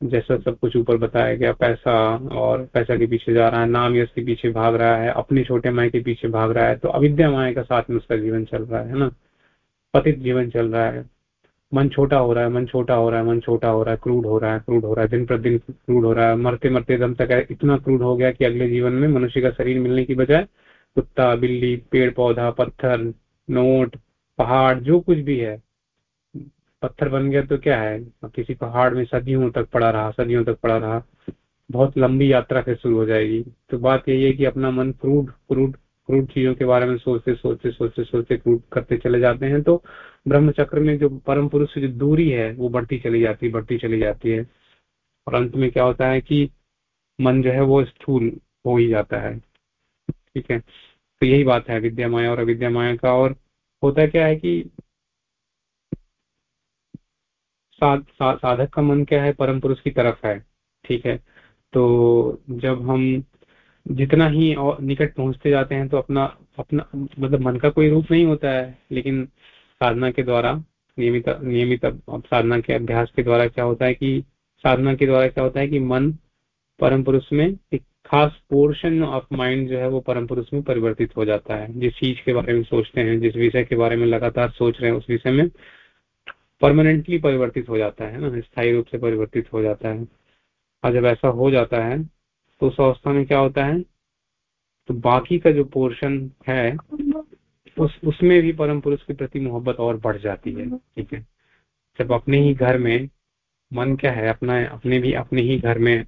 जैसा सब कुछ ऊपर बताया गया, पैसा और पैसा के पीछे जा रहा है, नाम यश के पीछे भाग रहा है, अपने छोटे माए के पीछे भाग रहा है तो अविद्या माया का साथ में उसका जीवन चल रहा है ना? पतित जीवन चल रहा है। मन छोटा हो रहा है, मन छोटा हो रहा है, मन छोटा हो रहा है, क्रूड हो रहा है, क्रूड हो रहा है, दिन प्रतिदिन क्रूड हो रहा है। मरते मरते दम तक इतना क्रूड हो गया कि अगले जीवन में मनुष्य का शरीर मिलने की बजाय कुत्ता, बिल्ली, पेड़, पौधा, पत्थर, नोट, पहाड़, जो कुछ भी है। पत्थर बन गया तो क्या है? किसी पहाड़ में सदियों तक पड़ा रहा, सदियों तक पड़ा रहा। बहुत लंबी यात्रा फिर शुरू हो जाएगी। तो बात यही है कि अपना मन क्रूड क्रूड क्रूड चीज़ों के बारे में सोचते सोचते सोचते सोचते क्रूड करते चले जाते हैं तो ब्रह्म चक्र में जो परम पुरुष से जो दूरी है वो बढ़ती चली जाती है बढ़ती चली जाती है। और अंत में क्या होता है कि मन जो है वो स्थूल हो ही जाता है। ठीक है? तो यही बात है विद्या माया और अविद्या माया का। और होता क्या है कि सा, सा, साधक का मन क्या है? परम पुरुष की तरफ़ है। ठीक है? तो जब हम जितना ही और निकट पहुँचते जाते हैं तो अपना अपना मतलब मन का कोई रूप नहीं होता है। लेकिन साधना के द्वारा, नियमित नियमित साधना के अभ्यास के द्वारा क्या होता है कि, साधना के द्वारा क्या होता है कि मन परम पुरुष में एक खास पोर्शन ऑफ़ माइंड जो है वो परम पुरुष में परिवर्तित हो जाता है। जिस चीज़ के बारे में सोचते हैं, जिस विषय के बारे में लगातार सोच रहे हैं, उस विषय में परमानेंटली परिवर्तित हो जाता है ना, स्थायी रूप से परिवर्तित हो जाता है। और जब ऐसा हो जाता है तो उस अवस्था में क्या होता है? तो बाकी का जो पोर्शन है, उस, उसमें भी परम पुरुष के प्रति मोहब्बत और बढ़ जाती है, ठीक है? जब अपने ही घर में मन क्या है, अपना, अपने भी, अपने ही घर में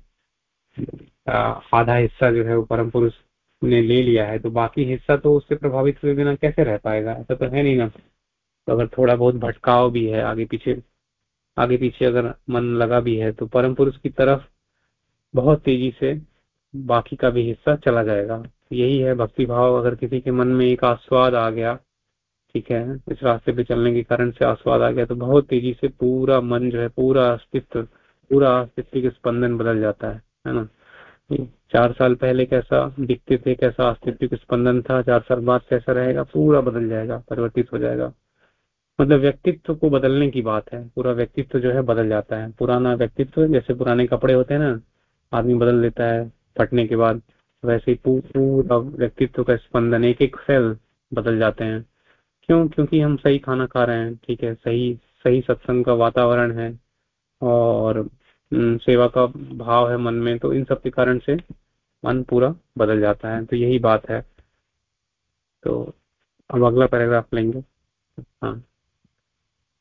आधा हिस्सा जो है वो परम पुरुष ने ले लिया है तो बाकी हिस्सा तो उससे प्रभावित हुए बिना कैसे रह पाएगा? ऐसा तो है नहीं ना। तो अगर थोड़ा बहुत भटकाव भी है, आगे पीछे आगे पीछे अगर मन लगा भी है तो परम पुरुष की तरफ़ बहुत तेज़ी से बाकी का भी हिस्सा चला जाएगा। यही है, भक्ति भाव। अगर किसी के मन में एक आस्वाद आ गया, ठीक है, इस रास्ते पे चलने के कारण से आस्वाद आ गया तो बहुत तेज़ी से पूरा मन जो है, पूरा अस्तित्व पूरा अस्तित्व के स्पंदन बदल जाता है है ना? चार साल पहले कैसा दिखते थे, कैसा अस्तित्व के स्पंदन था, चार साल बाद कैसा रहेगा, पूरा बदल जाएगा, परिवर्तित हो जाएगा। मतलब व्यक्तित्व को बदलने की बात है, पूरा व्यक्तित्व जो है बदल जाता है। पुराना व्यक्तित्व, जैसे पुराने कपड़े होते हैं ना, आदमी बदल लेता है फटने के बाद वैसे ही पूरा व्यक्तित्व का स्पंदन एक एक सेल बदल जाते हैं। क्यों? क्योंकि हम सही खाना खा रहे हैं, ठीक है? सही सही सत्संग का वातावरण है और सेवा का भाव है मन में तो इन सब के कारण से मन पूरा बदल जाता है। तो यही बात है। तो अब अगला पैराग्राफ लेंगे। हाँ।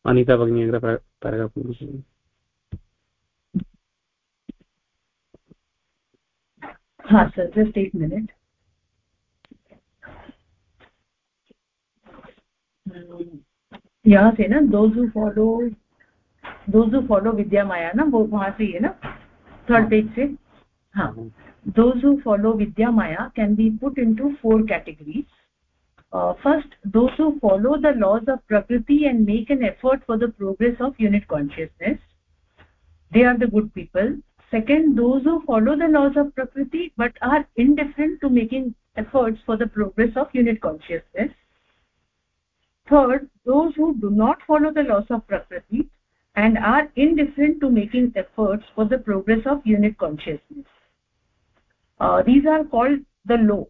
अनिता भगनी अगला पैराग्राफ हाँ सर जस्ट एक मिनट यहाँ से ना दो हु फॉलो दो हु फॉलो विद्या माया ना वो वहाँ से है ना थर्ड पेज से हाँ vidya maya can be put into four categories uh, first those who follow the laws of prakriti and make an effort for the progress of unit consciousness they are the good people second those who follow the laws of prakriti but are indifferent to making efforts for the progress of unit consciousness. Third those who do not follow the laws of prakriti and are indifferent to making efforts for the progress of unit consciousness. Uh, these are called the low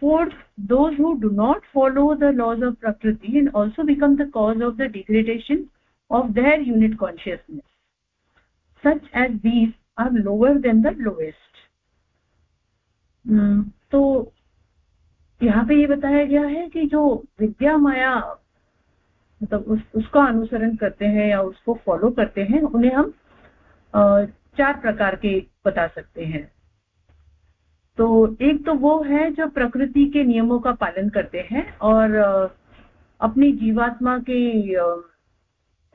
fourth those who do not follow the laws of prakriti and also become the cause of the degradation of their unit consciousness. Such as these lower than the lowest. Hmm, तो यहाँ पे ये बताया गया है कि जो विद्या माया मतलब उस, उसका अनुसरण करते हैं या उसको फॉलो करते हैं उन्हें हम चार प्रकार के बता सकते हैं। तो एक तो वो है जो प्रकृति के नियमों का पालन करते हैं और अपनी जीवात्मा के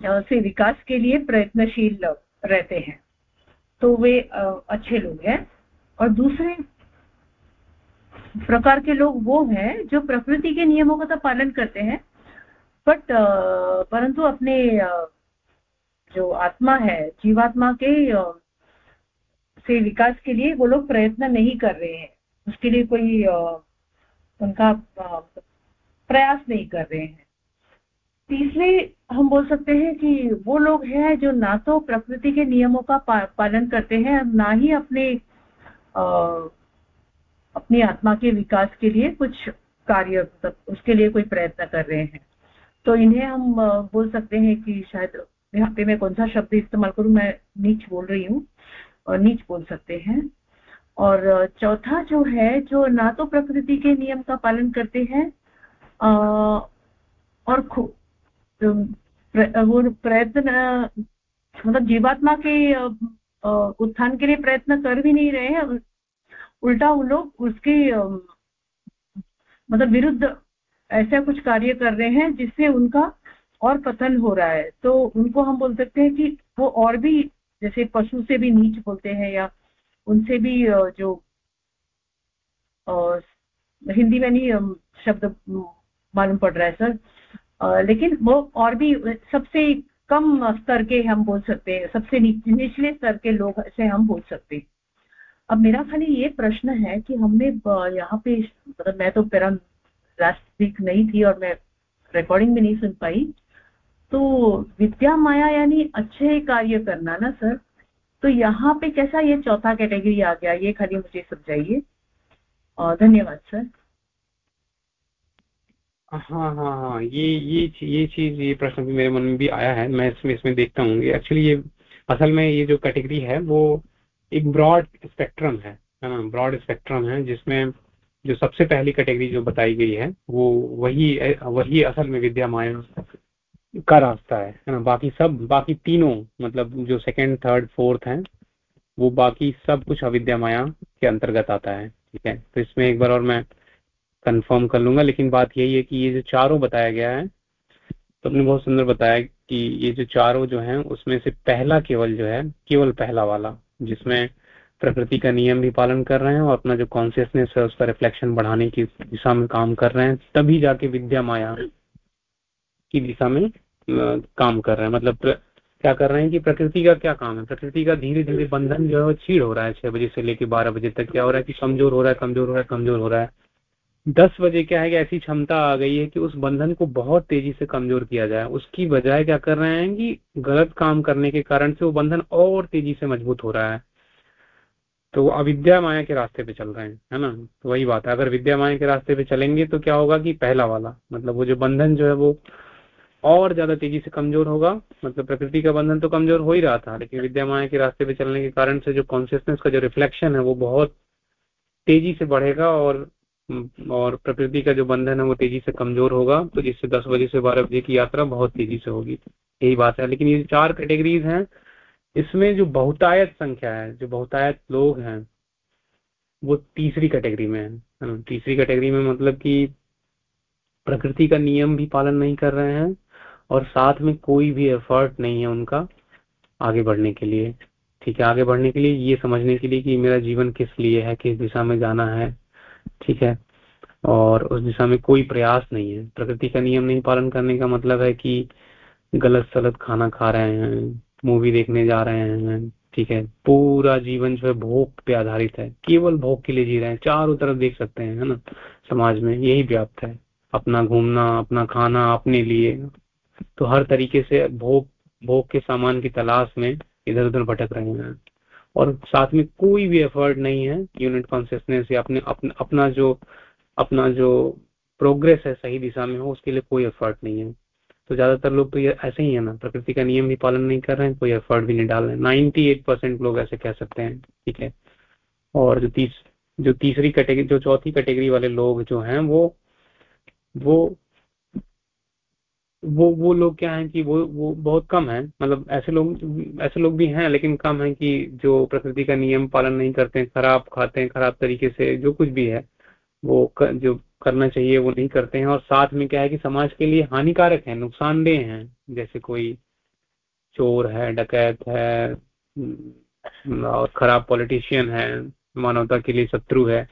से विकास के लिए प्रयत्नशील रहते हैं। तो वे अच्छे लोग हैं। और दूसरे प्रकार के लोग वो हैं जो प्रकृति के नियमों का तो पालन करते हैं, बट परंतु अपने जो आत्मा है, जीवात्मा के से विकास के लिए वो लोग प्रयत्न नहीं कर रहे हैं। उसके लिए कोई उनका प्रयास नहीं कर रहे हैं। तीसरे हम बोल सकते हैं कि वो लोग हैं जो ना तो प्रकृति के नियमों का पालन करते हैं ना ही अपने आ, अपनी आत्मा के विकास के लिए कुछ कार्य उसके लिए कोई प्रयत्न कर रहे हैं। तो इन्हें हम बोल सकते हैं कि शायद यहाँ पे मैं कौन सा शब्द इस्तेमाल करूँ मैं नीच बोल रही हूँ और नीच बोल सकते हैं। और चौथा जो है जो ना तो प्रकृति के नियम का पालन करते हैं और वो प्रयत्न मतलब जीवात्मा के उत्थान के लिए प्रयत्न कर भी नहीं रहे हैं। उल्टा वो लोग उसके मतलब विरुद्ध ऐसा कुछ कार्य कर रहे हैं जिससे उनका और पतन हो रहा है। तो उनको हम बोल सकते हैं कि वो और भी, जैसे पशु से भी नीच बोलते हैं या उनसे भी जो हिंदी में नहीं शब्द मालूम पड़ रहा है, सर। लेकिन वो और भी सबसे कम स्तर के हम बोल सकते हैं, सबसे निचले स्तर के लोग से हम बोल सकते हैं। अब मेरा खाली ये प्रश्न है कि हमने यहाँ पे मतलब मैं तो मेरा लास्ट नहीं थी और मैं रिकॉर्डिंग भी नहीं सुन पाई। तो विद्या माया यानी अच्छे कार्य करना ना, सर? तो यहाँ पे कैसा ये चौथा कैटेगरी आ गया, ये खाली मुझे समझाइए। धन्यवाद, सर। हाँ हाँ हाँ ये ये ये चीज़, ये प्रश्न भी मेरे मन में भी आया है, मैं इसमें इसमें देखता हूँ। एक्चुअली ये असल में ये जो कैटेगरी है, वो एक ब्रॉड स्पेक्ट्रम है है ना? ब्रॉड स्पेक्ट्रम है, जिसमें जो सबसे पहली कैटेगरी जो बताई गई है, वो वही वही असल में विद्या माया का रास्ता है है ना? बाकी सब, बाकी तीनों मतलब जो सेकंड थर्ड फोर्थ हैं, वो बाकी सब कुछ अविद्या माया के अंतर्गत आता है, ठीक है? तो इसमें एक बार और मैं कंफर्म कर लूँगा, लेकिन बात यही है कि ये जो चारों बताया गया है तो आपने बहुत सुंदर बताया कि ये जो चारों जो हैं, उसमें से पहला केवल जो है, केवल पहला वाला, जिसमें प्रकृति का नियम भी पालन कर रहे हैं और अपना जो कॉन्सियसनेस है, उसका रिफ्लेक्शन बढ़ाने की दिशा में काम कर रहे हैं, तभी जाके विद्या माया की दिशा में काम कर रहे हैं। मतलब क्या कर रहे हैं कि प्रकृति का क्या काम है? प्रकृति का धीरे धीरे बंधन जो है, वो छीड़ हो रहा है छह बजे से लेकर बारह बजे तक। क्या हो रहा है कि कमज़ोर हो रहा है, कमज़ोर हो रहा है, कमज़ोर हो रहा है? दस बजे क्या है कि ऐसी क्षमता आ गई है कि उस बंधन को बहुत तेज़ी से कमज़ोर किया जाए। उसकी बजाय क्या कर रहे हैं कि गलत काम करने के कारण से वो बंधन और तेज़ी से मज़बूत हो रहा है। तो वो अविद्या माया के रास्ते पे चल रहे हैं, है ना? तो वही बात है। अगर विद्या माया के रास्ते पे चलेंगे तो क्या होगा कि पहला वाला मतलब वो जो बंधन जो है वो और ज़्यादा तेज़ी से कमज़ोर होगा। मतलब प्रकृति का बंधन तो कमज़ोर हो ही रहा था, लेकिन विद्या माया के रास्ते पे चलने के कारण से जो कॉन्सियसनेस का जो रिफ्लेक्शन है वो बहुत तेज़ी से बढ़ेगा और और प्रकृति का जो बंधन है वो तेज़ी से कमज़ोर होगा तो जिससे दस बजे से बारह बजे की यात्रा बहुत तेज़ी से होगी। यही बात है। लेकिन ये चार कैटेगरीज हैं, इसमें जो बहुतायत संख्या है, जो बहुतायत लोग हैं, वो तीसरी कैटेगरी में है तीसरी कैटेगरी में मतलब कि प्रकृति का नियम भी पालन नहीं कर रहे हैं, और साथ में कोई भी एफर्ट नहीं है उनका आगे बढ़ने के लिए। ठीक है, आगे बढ़ने के लिए, ये समझने के लिए कि मेरा जीवन किस लिए है, किस दिशा में जाना है ठीक है? और उस दिशा में कोई प्रयास नहीं है। प्रकृति का नियम नहीं, पालन करने का मतलब है कि गलत सलत खाना खा रहे हैं, मूवी देखने जा रहे हैं, ठीक है? पूरा जीवन जो है भोग पे आधारित है। केवल भोग के लिए जी रहे हैं। चारों तरफ़ देख सकते हैं, है ना? समाज में यही व्याप्त है। अपना घूमना, अपना खाना, अपने लिए। तो हर तरीके से भोग भोग के सामान की तलाश में इधर उधर भटक रहे हैं। और साथ में कोई भी एफर्ट नहीं है यूनिट कॉन्सियसनेस या अपने अपना, अपना जो अपना जो प्रोग्रेस है सही दिशा में हो उसके लिए कोई एफर्ट नहीं है। तो ज़्यादातर लोग तो ये ऐसे ही है ना प्रकृति का नियम भी पालन नहीं कर रहे हैं कोई एफर्ट भी नहीं डाल रहे हैं। नाइन्टी लोग ऐसे कह सकते हैं ठीक है? और जो तीस जो तीसरी कैटेगरी जो चौथी कैटेगरी वाले लोग जो हैं वो वो वो वो लोग क्या है कि वो वो बहुत कम है। मतलब ऐसे लोग ऐसे लोग भी हैं लेकिन कम है कि जो प्रकृति का नियम पालन नहीं करते हैं खराब खाते हैं खराब तरीके से जो कुछ भी है वो कर, जो करना चाहिए वो नहीं करते हैं। और साथ में क्या है कि समाज के लिए हानिकारक है नुकसानदेह है। जैसे कोई चोर है डकैत है और खराब पॉलिटिशियन है मानवता के लिए शत्रु है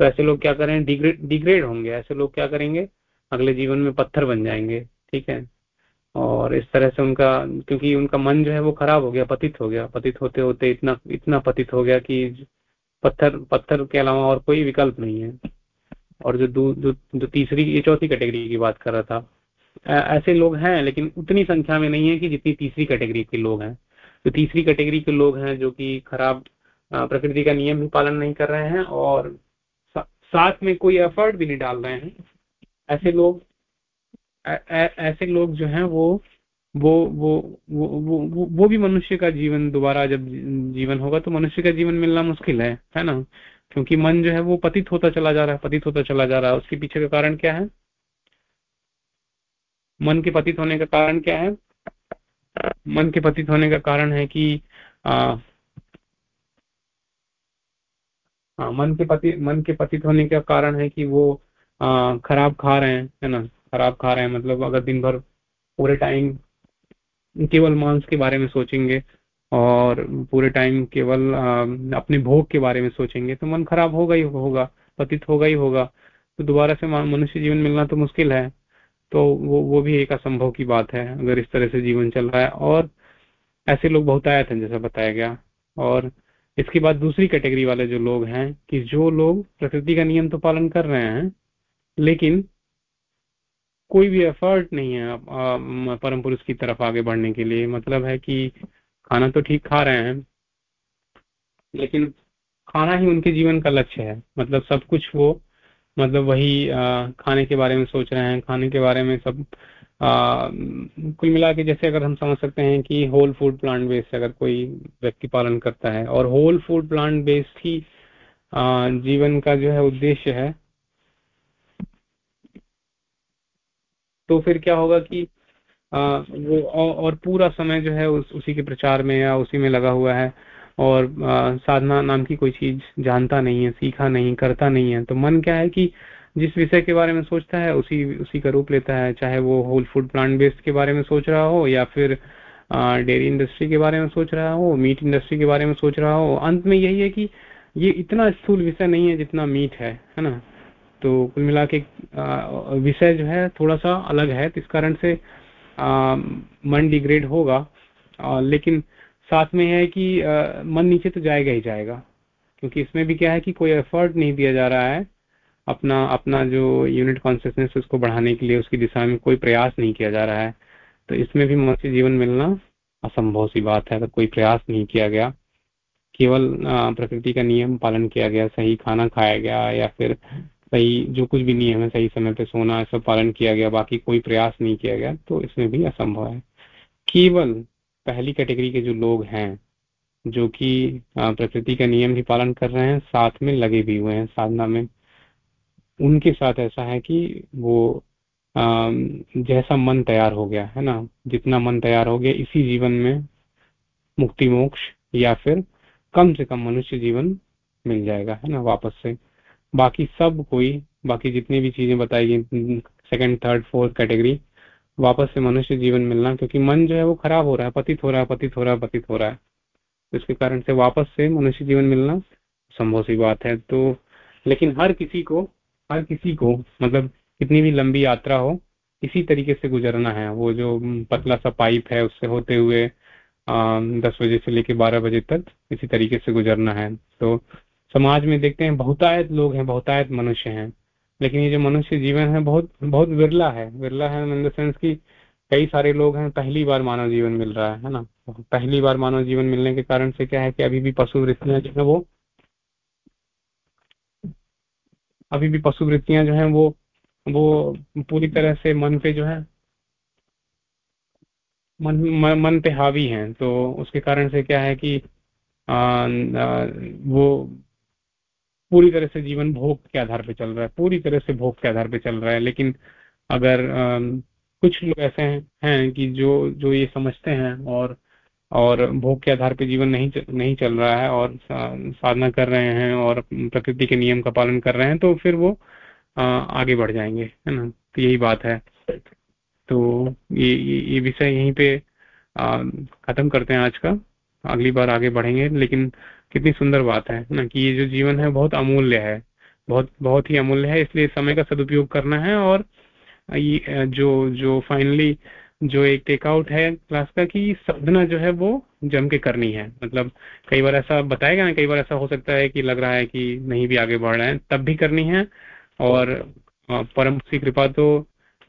तो ऐसे लोग क्या करें डिग्रेड डिग्रेड होंगे। ऐसे लोग क्या करेंगे अगले जीवन में पत्थर बन जाएँगे। ठीक है। और इस तरह से उनका क्योंकि उनका मन जो है वो खराब हो गया पतित हो गया। पतित होते होते इतना इतना पतित हो गया कि पत्थर पत्थर के अलावा और कोई विकल्प नहीं है। और जो जो जो तीसरी ये चौथी कैटेगरी की बात कर रहा था ऐसे लोग हैं लेकिन उतनी संख्या में नहीं है कि जितनी तीसरी कैटेगरी के लोग हैं। जो तीसरी कैटेगरी के लोग हैं जो कि खराब प्रकृति का नियम भी पालन नहीं कर रहे हैं और सा, साथ में कोई एफर्ट भी नहीं डाल रहे हैं ऐसे लोग ऐसे लोग जो हैं वो वो वो वो वो वो भी मनुष्य का जीवन दोबारा जब जीवन होगा तो मनुष्य का जीवन मिलना मुश्किल है है ना? क्योंकि मन जो है वो पतित होता चला जा रहा है पतित होता चला जा रहा है। उसके पीछे का कारण क्या है? मन के पतित होने का कारण क्या है? मन के पतित होने का कारण है कि आ, हाँ मन के पति मन के पतित होने का कारण है कि वो आ, खराब खा रहे हैं है ना? खराब खा रहे हैं। मतलब अगर दिन भर पूरे टाइम केवल मांस के बारे में सोचेंगे और पूरे टाइम केवल अपने भोग के बारे में सोचेंगे तो मन खराब होगा ही होगा, पतित होगा ही होगा। तो दोबारा से मनुष्य जीवन मिलना तो मुश्किल है। तो वो वो भी एक असंभव की बात है, अगर इस तरह से जीवन चल रहा है। और ऐसे लोग बहुत आए थे, जैसा बताया गया। और इसके बाद दूसरी कैटेगरी वाले जो लोग हैं कि जो लोग प्रकृति का नियम तो पालन कर रहे हैं, लेकिन कोई भी एफर्ट नहीं है परम पुरुष की तरफ़ आगे बढ़ने के लिए। मतलब है कि खाना तो ठीक खा रहे हैं लेकिन खाना ही उनके जीवन का लक्ष्य है। मतलब सब कुछ वो मतलब वही आ, खाने के बारे में सोच रहे हैं खाने के बारे में सब कुल मिला के जैसे अगर हम समझ सकते हैं कि होल फ़ूड प्लांट बेस्ड अगर कोई व्यक्ति पालन करता है और होल फ़ूड प्लांट बेस्ड ही आ, जीवन का जो है उद्देश्य है तो फिर क्या होगा कि आ, वो और पूरा समय जो है उस, उसी के प्रचार में या उसी में लगा हुआ है और आ, साधना नाम की कोई चीज़ जानता नहीं है सीखा नहीं करता नहीं है। तो मन क्या है कि जिस विषय के बारे में सोचता है उसी उसी का रूप लेता है चाहे वो होल फ़ूड प्लांट बेस्ड के बारे में सोच रहा हो या फिर डेयरी इंडस्ट्री के बारे में सोच रहा हो मीट इंडस्ट्री के बारे में सोच रहा हो। अंत में यही है कि ये इतना स्थूल विषय नहीं है जितना मीट है है ना? तो कुल मिला के विषय जो है थोड़ा सा अलग है तो इस कारण से आ, मन डिग्रेड होगा। आ, लेकिन साथ में है कि आ, मन नीचे तो जाएगा ही जाएगा क्योंकि इसमें भी क्या है कि कोई एफर्ट नहीं दिया जा रहा है अपना अपना जो यूनिट कॉन्सियसनेस उसको बढ़ाने के लिए उसकी दिशा में कोई प्रयास नहीं किया जा रहा है। तो इसमें भी मनुष्य जीवन मिलना असंभव सी बात है अगर कोई प्रयास नहीं किया गया। केवल प्रकृति का नियम पालन किया गया सही खाना खाया गया या फिर सही जो कुछ भी नियम है, सही समय पे सोना, सब पालन किया गया, बाकी कोई प्रयास नहीं किया गया तो इसमें भी असंभव है। केवल पहली कैटेगरी के जो लोग हैं, जो कि प्रकृति का नियम भी पालन कर रहे हैं, साथ में लगे भी हुए हैं साधना में, उनके साथ ऐसा है कि वो जैसा मन तैयार हो गया, है ना? जितना मन तैयार हो गया, इसी जीवन में मुक्ति मोक्ष या फिर कम से कम मनुष्य जीवन मिल जाएगा, है ना, वापस से। बाकी सब कोई बाकी जितनी भी चीज़ें बताई गई सेकंड थर्ड फोर्थ कैटेगरी वापस से मनुष्य जीवन मिलना क्योंकि मन जो है वो खराब हो रहा है पतित हो रहा है पतित हो रहा है पतित हो रहा है। इसके कारण से वापस से मनुष्य जीवन मिलना संभव सी बात है। तो लेकिन हर किसी को हर किसी को मतलब कितनी भी लंबी यात्रा हो इसी तरीके से गुजरना है। वो जो पतला सा पाइप है उससे होते हुए आ, दस बजे से लेकर बारह बजे तक इसी तरीके से गुजरना है। तो समाज में देखते हैं बहुतायत लोग हैं बहुतायत मनुष्य हैं। लेकिन ये जो मनुष्य जीवन है बहुत बहुत विरला है। विरला है इन द सेंस की कई सारे लोग हैं पहली बार मानव जीवन मिल रहा है है ना? पहली बार मानव जीवन मिलने के कारण से क्या है कि अभी भी पशु वृत्तियाँ जो है वो अभी भी पशु वृत्तियाँ जो है वो वो पूरी तरह से मन पे जो है मन म, मन पे हावी हैं। तो उसके कारण से क्या है कि आ, आ, वो पूरी तरह से जीवन भोग के आधार पे चल रहा है पूरी तरह से भोग के आधार पे चल रहा है लेकिन अगर आ, कुछ लोग ऐसे हैं, हैं कि जो जो ये समझते हैं और और भोग के आधार पे जीवन नहीं नहीं चल रहा है और साधना कर रहे हैं और प्रकृति के नियम का पालन कर रहे हैं तो फिर वो आ, आगे बढ़ जाएँगे है ना? तो यही बात है। तो ये ये विषय यहीं पे खत्म करते हैं आज का। अगली बार आगे बढ़ेंगे लेकिन कितनी सुंदर बात है, ना कि ये जो जीवन है बहुत अमूल्य है, बहुत बहुत ही अमूल्य है, इसलिए समय का सदुपयोग करना है और ये, जो जो फाइनली जो एक टेकआउट है क्लास का कि साधना जो है वो जम के करनी है। मतलब कई बार ऐसा बताएगा ना कई बार ऐसा हो सकता है कि लग रहा है कि नहीं भी आगे बढ़ रहे हैं, तब भी करनी है और परम की कृपा तो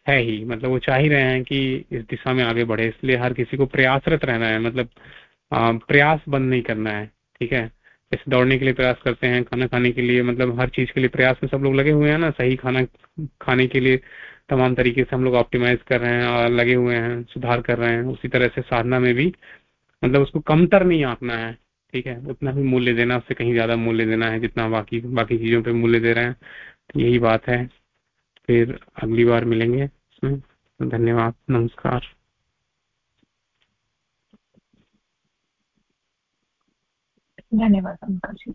है ही। मतलब वो चाह ही रहे हैं कि इस दिशा में आगे बढ़े, इसलिए हर किसी को प्रयासरत रहना है। मतलब प्रयास बंद नहीं करना है। ठीक है? जैसे दौड़ने के लिए प्रयास करते हैं, खाना खाने के लिए मतलब हर चीज़ के लिए प्रयास में सब लोग लगे हुए हैं ना? सही खाना, खाने के लिए तमाम तरीके से हम लोग ऑप्टिमाइज कर रहे हैं और लगे हुए हैं, सुधार कर रहे हैं, उसी तरह से साधना में भी। मतलब उसको कमतर नहीं आंकना है, ठीक है? उतना भी मूल्य देना, उससे कहीं ज़्यादा मूल्य देना है जितना बाकी बाकी चीज़ों पर मूल्य दे रहे हैं। तो यही बात है। फिर अगली बार मिलेंगे धन्यवाद। नमस्कार। धन्यवाद अंकल जी।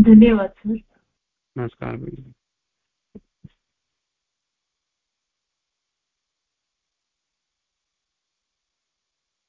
धन्यवाद सर। नमस्कार